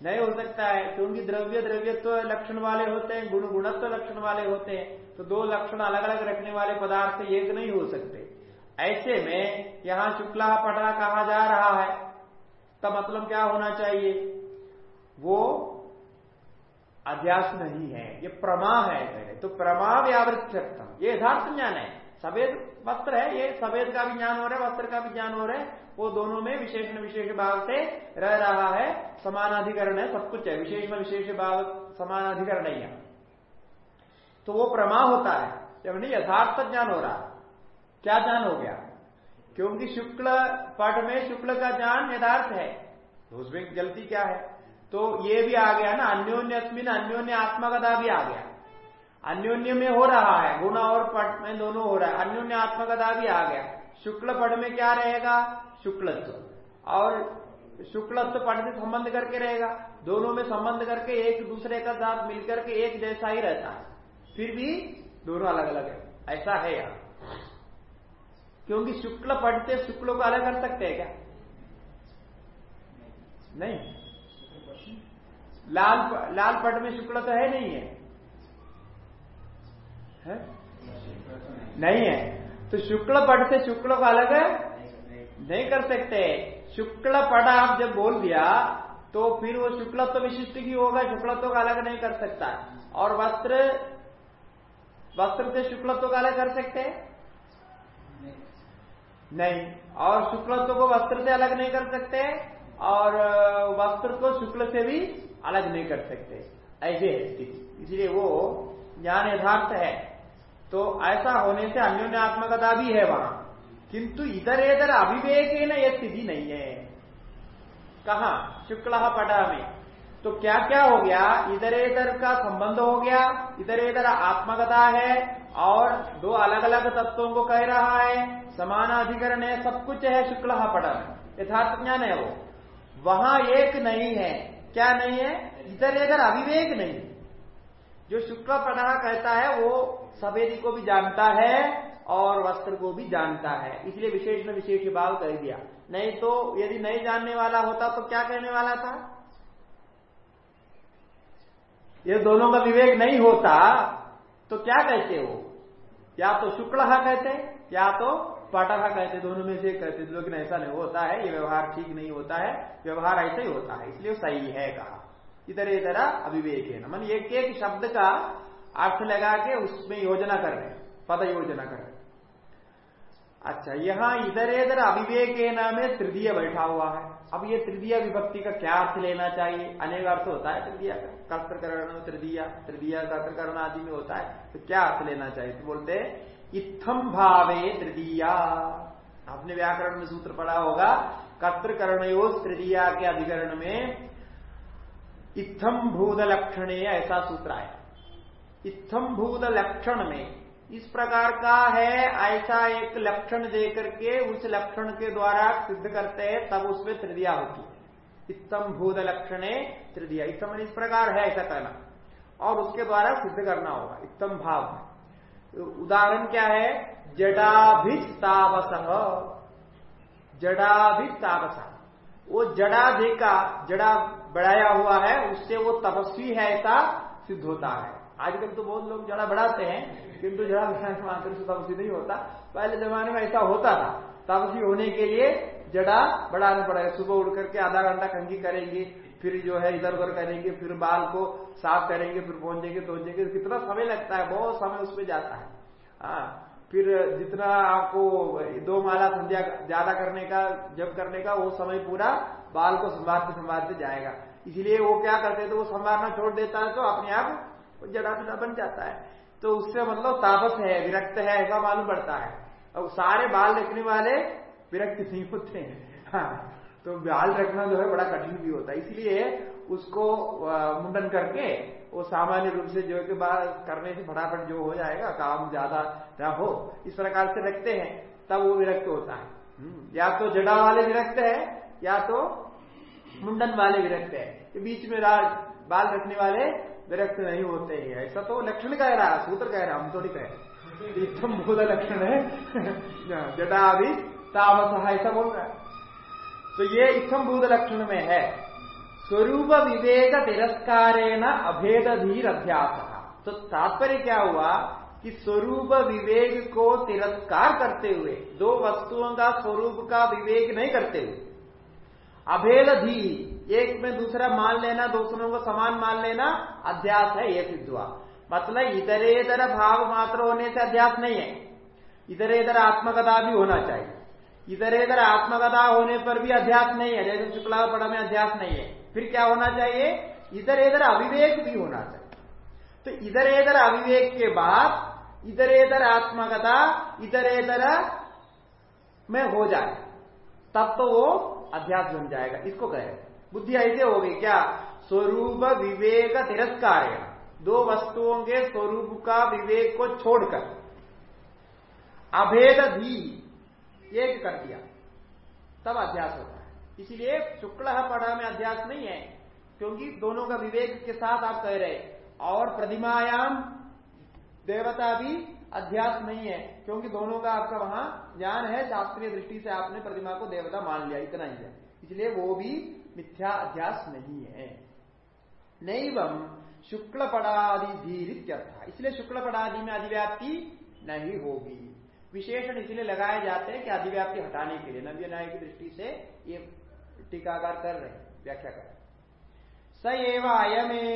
नहीं हो सकता है, क्योंकि द्रव्य द्रव्यत्व लक्षण वाले होते हैं, गुण गुणत्व लक्षण वाले होते हैं तो दो लक्षण अलग अलग रखने वाले पदार्थ एक नहीं हो सकते। ऐसे में यहाँ शुक्ला पटा कहा जा रहा है तब मतलब क्या होना चाहिए? वो अध्यास नहीं है, ये प्रमा है तो प्रमा व्यावृत ये यथार्थ ज्ञान है। सफ़ेद वस्त्र है, ये सफ़ेद का भी ज्ञान हो रहा है, वस्त्र का भी ज्ञान हो रहा है। वो दोनों में विशेषण विशेष भाव से रह रहा है। समानाधिकरण है, सब कुछ है। विशेष में विशेष भाव, समानाधिकरण है तो वो प्रमा होता है। जब नहीं, यथार्थ ज्ञान हो रहा क्या ज्ञान हो गया? क्योंकि शुक्ल पाठ में शुक्ल का ज्ञान यथार्थ है। तो उसमें गलती क्या है? तो ये भी आ गया ना, अन्योन्यस्मिन अन्योन्य अन्योन्य आत्मकथा भी आ गया। अन्योन्य में हो रहा है गुण और पट में दोनों हो रहा है। अन्योन्य आत्मकथा भी आ गया। शुक्ल पट में क्या रहेगा? शुक्लत्व। और शुक्लत्व पट से संबंध करके रहेगा। दोनों में संबंध करके एक दूसरे का साथ मिलकर के एक जैसा ही रहता है। फिर भी दोनों अलग अलग है। ऐसा है यहाँ। क्योंकि शुक्ल पट से शुक्ल को अलग कर सकते हैं क्या? नहीं। लाल लाल पट में शुक्ल तो है नहीं है, नहीं है। तो शुक्ल पट से शुक्ल को अलग है नहीं कर सकते। शुक्ल पट आप जब बोल दिया तो फिर वो शुक्लत्व विशिष्ट ही होगा, शुक्लत्व का अलग नहीं कर सकता। और वस्त्र वस्त्र से शुक्लत्व का अलग कर सकते? हैं नहीं। और शुक्लत्व को वस्त्र से अलग नहीं कर सकते, और वस्त्र को शुक्ल से भी अलग नहीं कर सकते। ऐसे है स्थिति। इसलिए वो ज्ञान यथार्थ है। तो ऐसा होने से अन्योन्यात्मकता भी है वहाँ। किंतु इधर इधर अभिवेक यह स्थिति नहीं है। कहा? शुक्ल पटा में तो क्या क्या हो गया? इधर इधर का संबंध हो गया इधर इधर आत्मकता है, और दो अलग अलग तत्वों को कह रहा है समान अधिकरण है, सब कुछ है शुक्ल पटन यथार्थ ज्ञान है वो। वहाँ एक नहीं है। क्या नहीं है? इधर इधर अभिवेक नहीं। जो शुक्ल पटा कहता है, वो सफेदी को भी जानता है और वस्त्र को भी जानता है। इसलिए विशेष में विशेष भाव कह दिया। नहीं तो यदि नहीं जानने वाला होता तो क्या कहने वाला था? ये दोनों का विवेक नहीं होता तो क्या कहते हो? या तो शुक्ल कहते, या तो पटह कहते, दोनों में से कहते। लेकिन ऐसा नहीं होता है, ये व्यवहार ठीक नहीं होता है, व्यवहार ऐसा ही होता है। इसलिए सही है कहा। इधर इधर अविवेक है ना। मन एक एक शब्द का अर्थ लगा के उसमें योजना कर रहे पद योजना कर रहे अच्छा यहाँ इधर इधर अविवेक में तृतीय बैठा हुआ है। अब ये तृतीय विभक्ति का क्या अर्थ लेना चाहिए? अनेक अर्थ होता है तृतीय का। कर्तकरण तृतीय तृतीय कर्तकरण आदि में होता है तो क्या अर्थ लेना चाहिए? तो बोलते इत्थम भावे तृतीया। आपने व्याकरण में सूत्र पढ़ा होगा कर्तकरण तृतीया के अधिकरण में इत्थम भूत लक्षण ऐसा सूत्र आया। इत्थम भूत लक्षण में। इस प्रकार का है, ऐसा एक लक्षण देकर के उस लक्षण के द्वारा सिद्ध करते हैं, तब उसमें तृतीया होती है। इतम भूत लक्षणे तृतीय इतम इस प्रकार है, ऐसा कहना और उसके द्वारा सिद्ध करना होगा इतम भाव में उदाहरण क्या है? जडाभिस्तावस। जडाभिस्तावस। वो जड़ाधि का, जड़ा बढ़ाया हुआ है, उससे वो तपस्वी है, ऐसा सिद्ध होता है। आजकल तो बहुत लोग जड़ा बढ़ाते हैं, किंतु जड़ा बढ़ाने तपस्वी नहीं होता। पहले जमाने में ऐसा होता था, तपस्वी होने के लिए जड़ा बढ़ाना पड़ेगा। सुबह उठ करके आधा घंटा कंगी करेंगे, फिर जो है इधर उधर करेंगे, फिर बाल को साफ़ करेंगे, फिर पहुँचेंगे तोचेंगे कितना समय लगता है, बहुत समय उसमें जाता है। हाँ फिर जितना आपको दो माला संध्या ज़्यादा करने का, जब करने का, वो समय पूरा बाल को संभालते संभालते जाएगा। इसलिए वो क्या करते थे वो संभालना छोड़ देता है तो अपने आप जड़ा बिना बन जाता है। तो उससे मतलब तापस है विरक्त है ऐसा मालूम पड़ता है। और सारे बाल रखने वाले विरक्त नहीं होते हैं। हाँ तो बाल रखना जो है बड़ा कठिन भी होता है। इसलिए उसको मुंडन करके वो सामान्य रूप से जो है बात करने से फटाफट जो हो जाएगा काम ज़्यादा ना हो इस प्रकार से रखते हैं तब वो विरक्त होता है। हम्म, या तो जड़ा वाले विरक्त है या तो मुंडन वाले विरक्त है। बीच में बाल रखने वाले विरक्त नहीं होते हैं। ऐसा तो लक्षण कह रहा है सूत्र कह रहा, हम थोड़ी कह। रहे एकदम बोध लक्षण है। जटा अभी तामस, ऐसा बोल रहा है। तो ये इतम भूत लक्षण में है। स्वरूप विवेक तिरस्कारेण अभेदधीर अभ्यास तो तात्पर्य क्या हुआ कि स्वरूप विवेक को तिरस्कार करते हुए, दो वस्तुओं का स्वरूप का विवेक नहीं करते हुए अभेद धी एक में दूसरा मान लेना, दूसरों को समान मान लेना, अध्यास है, ये सिद्ध हुआ। मतलब इतरेतर भाव मात्र होने से अध्यास नहीं है। इधर इधर आत्मकथा भी होना चाहिए। इधर इधर आत्मकथा होने पर भी अध्यास नहीं है। जैसे शुक्ला पड़ा में अध्यास नहीं है। फिर क्या होना चाहिए? इधर इधर अविवेक भी होना चाहिए। तो इधर इधर अविवेक के बाद इधर इधर आत्मकथा इधर इधर में हो जाए। तब तो वो अध्यास बन जाएगा। इसको कहे। बुद्धि ऐसे हो गई, क्या? स्वरूप विवेक तिरस्कार दो वस्तुओं के स्वरूप का विवेक को छोड़कर। अभेद धी एक कर दिया। तब अध्यास होता इसीलिए शुक्ल पढ़ा में अध्यास नहीं है, क्योंकि दोनों का विवेक के साथ आप कह रहे और प्रतिमायाम, देवता भी अध्यास नहीं है, क्योंकि दोनों का आपका वहाँ ज्ञान है, शास्त्रीय दृष्टि से आपने प्रतिमा को देवता मान लिया, इतना ही है। इसलिए वो भी मिथ्या अध्यास नहीं है। नैवम शुक्ल पड़ादि धीर इसलिए शुक्ल पड़ादि में अधिव्याप्ति नहीं होगी। विशेषण इसलिए लगाए जाते हैं कि अधिव्याप्ति हटाने के लिए। नव्य न्याय की दृष्टि से ये टीकाकार कर रहे व्याख्या कर स एव अयमे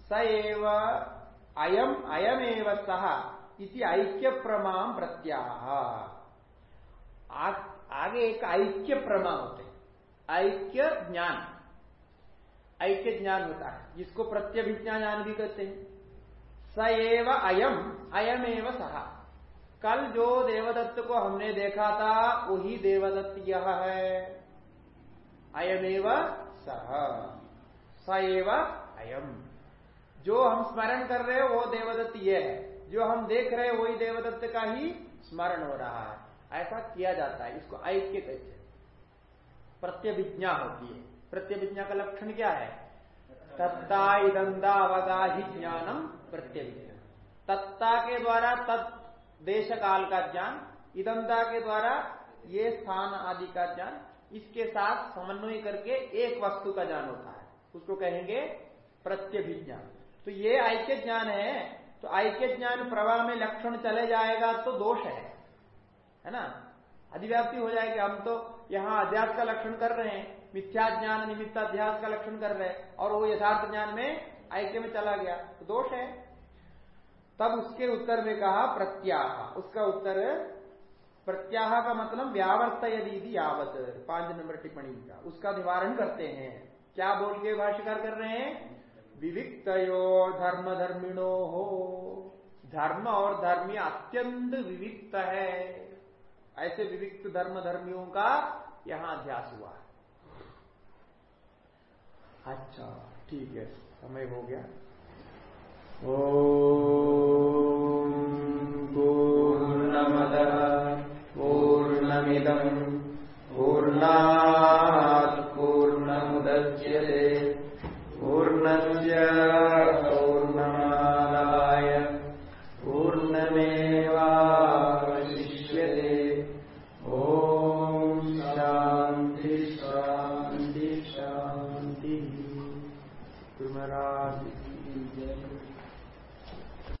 स एव अयम अयमेव सह इति ऐक्य प्रमाण प्रत्याह आगे एक ऐक्य प्रमा होते। ऐक्य ज्ञान ऐक्य ज्ञान होता है। जिसको प्रत्यभिज्ञा ज्ञान भी कहते हैं। स एव अयम अयमेव सह कल जो देवदत्त को हमने देखा था, वही देवदत्त यह है। अयमेव सह सएव अयम। जो हम स्मरण कर रहे हैं, वो देवदत्त ये है। जो हम देख रहे हैं, वही देवदत्त का ही स्मरण हो रहा है। ऐसा किया जाता है, इसको ऐक्य कहते हैं। प्रत्यभिज्ञा होती है। प्रत्यभिज्ञा का लक्षण क्या है? तत्ता इदंदा अवगाही ज्ञानम प्रत्यभिज्ञा। तत्ता के द्वारा तत् देश काल का ज्ञान इदंता के द्वारा ये स्थान आदि का ज्ञान, इसके साथ समन्वय करके एक वस्तु का ज्ञान होता है। उसको कहेंगे प्रत्यभिज्ञान तो ये ऐक्य ज्ञान है तो ऐक्य ज्ञान प्रवाह में लक्षण चले जाएगा तो दोष है है ना? अधिव्याप्ति हो जाएगी। हम तो यहाँ अध्यास का लक्षण कर रहे हैं, मिथ्या ज्ञान, निमित्त अध्यास का लक्षण कर रहे हैं, और वो यथार्थ ज्ञान में ऐक्य में चला गया तो दोष है। तब उसके उत्तर में कहा, प्रत्याह। उसका उत्तर, प्रत्याह का मतलब व्यावर्त यदि यावत, पाँच नंबर टिप्पणी का। उसका निवारण करते हैं। क्या बोल के भाष्यकार कर रहे हैं? विविक्तयो धर्म धर्मिणो हो धर्म और धर्मी अत्यंत विविक्त है। ऐसे विविक्त धर्म धर्मियों का यहाँ अध्यास हुआ है। अच्छा ठीक है, समय हो गया। ओ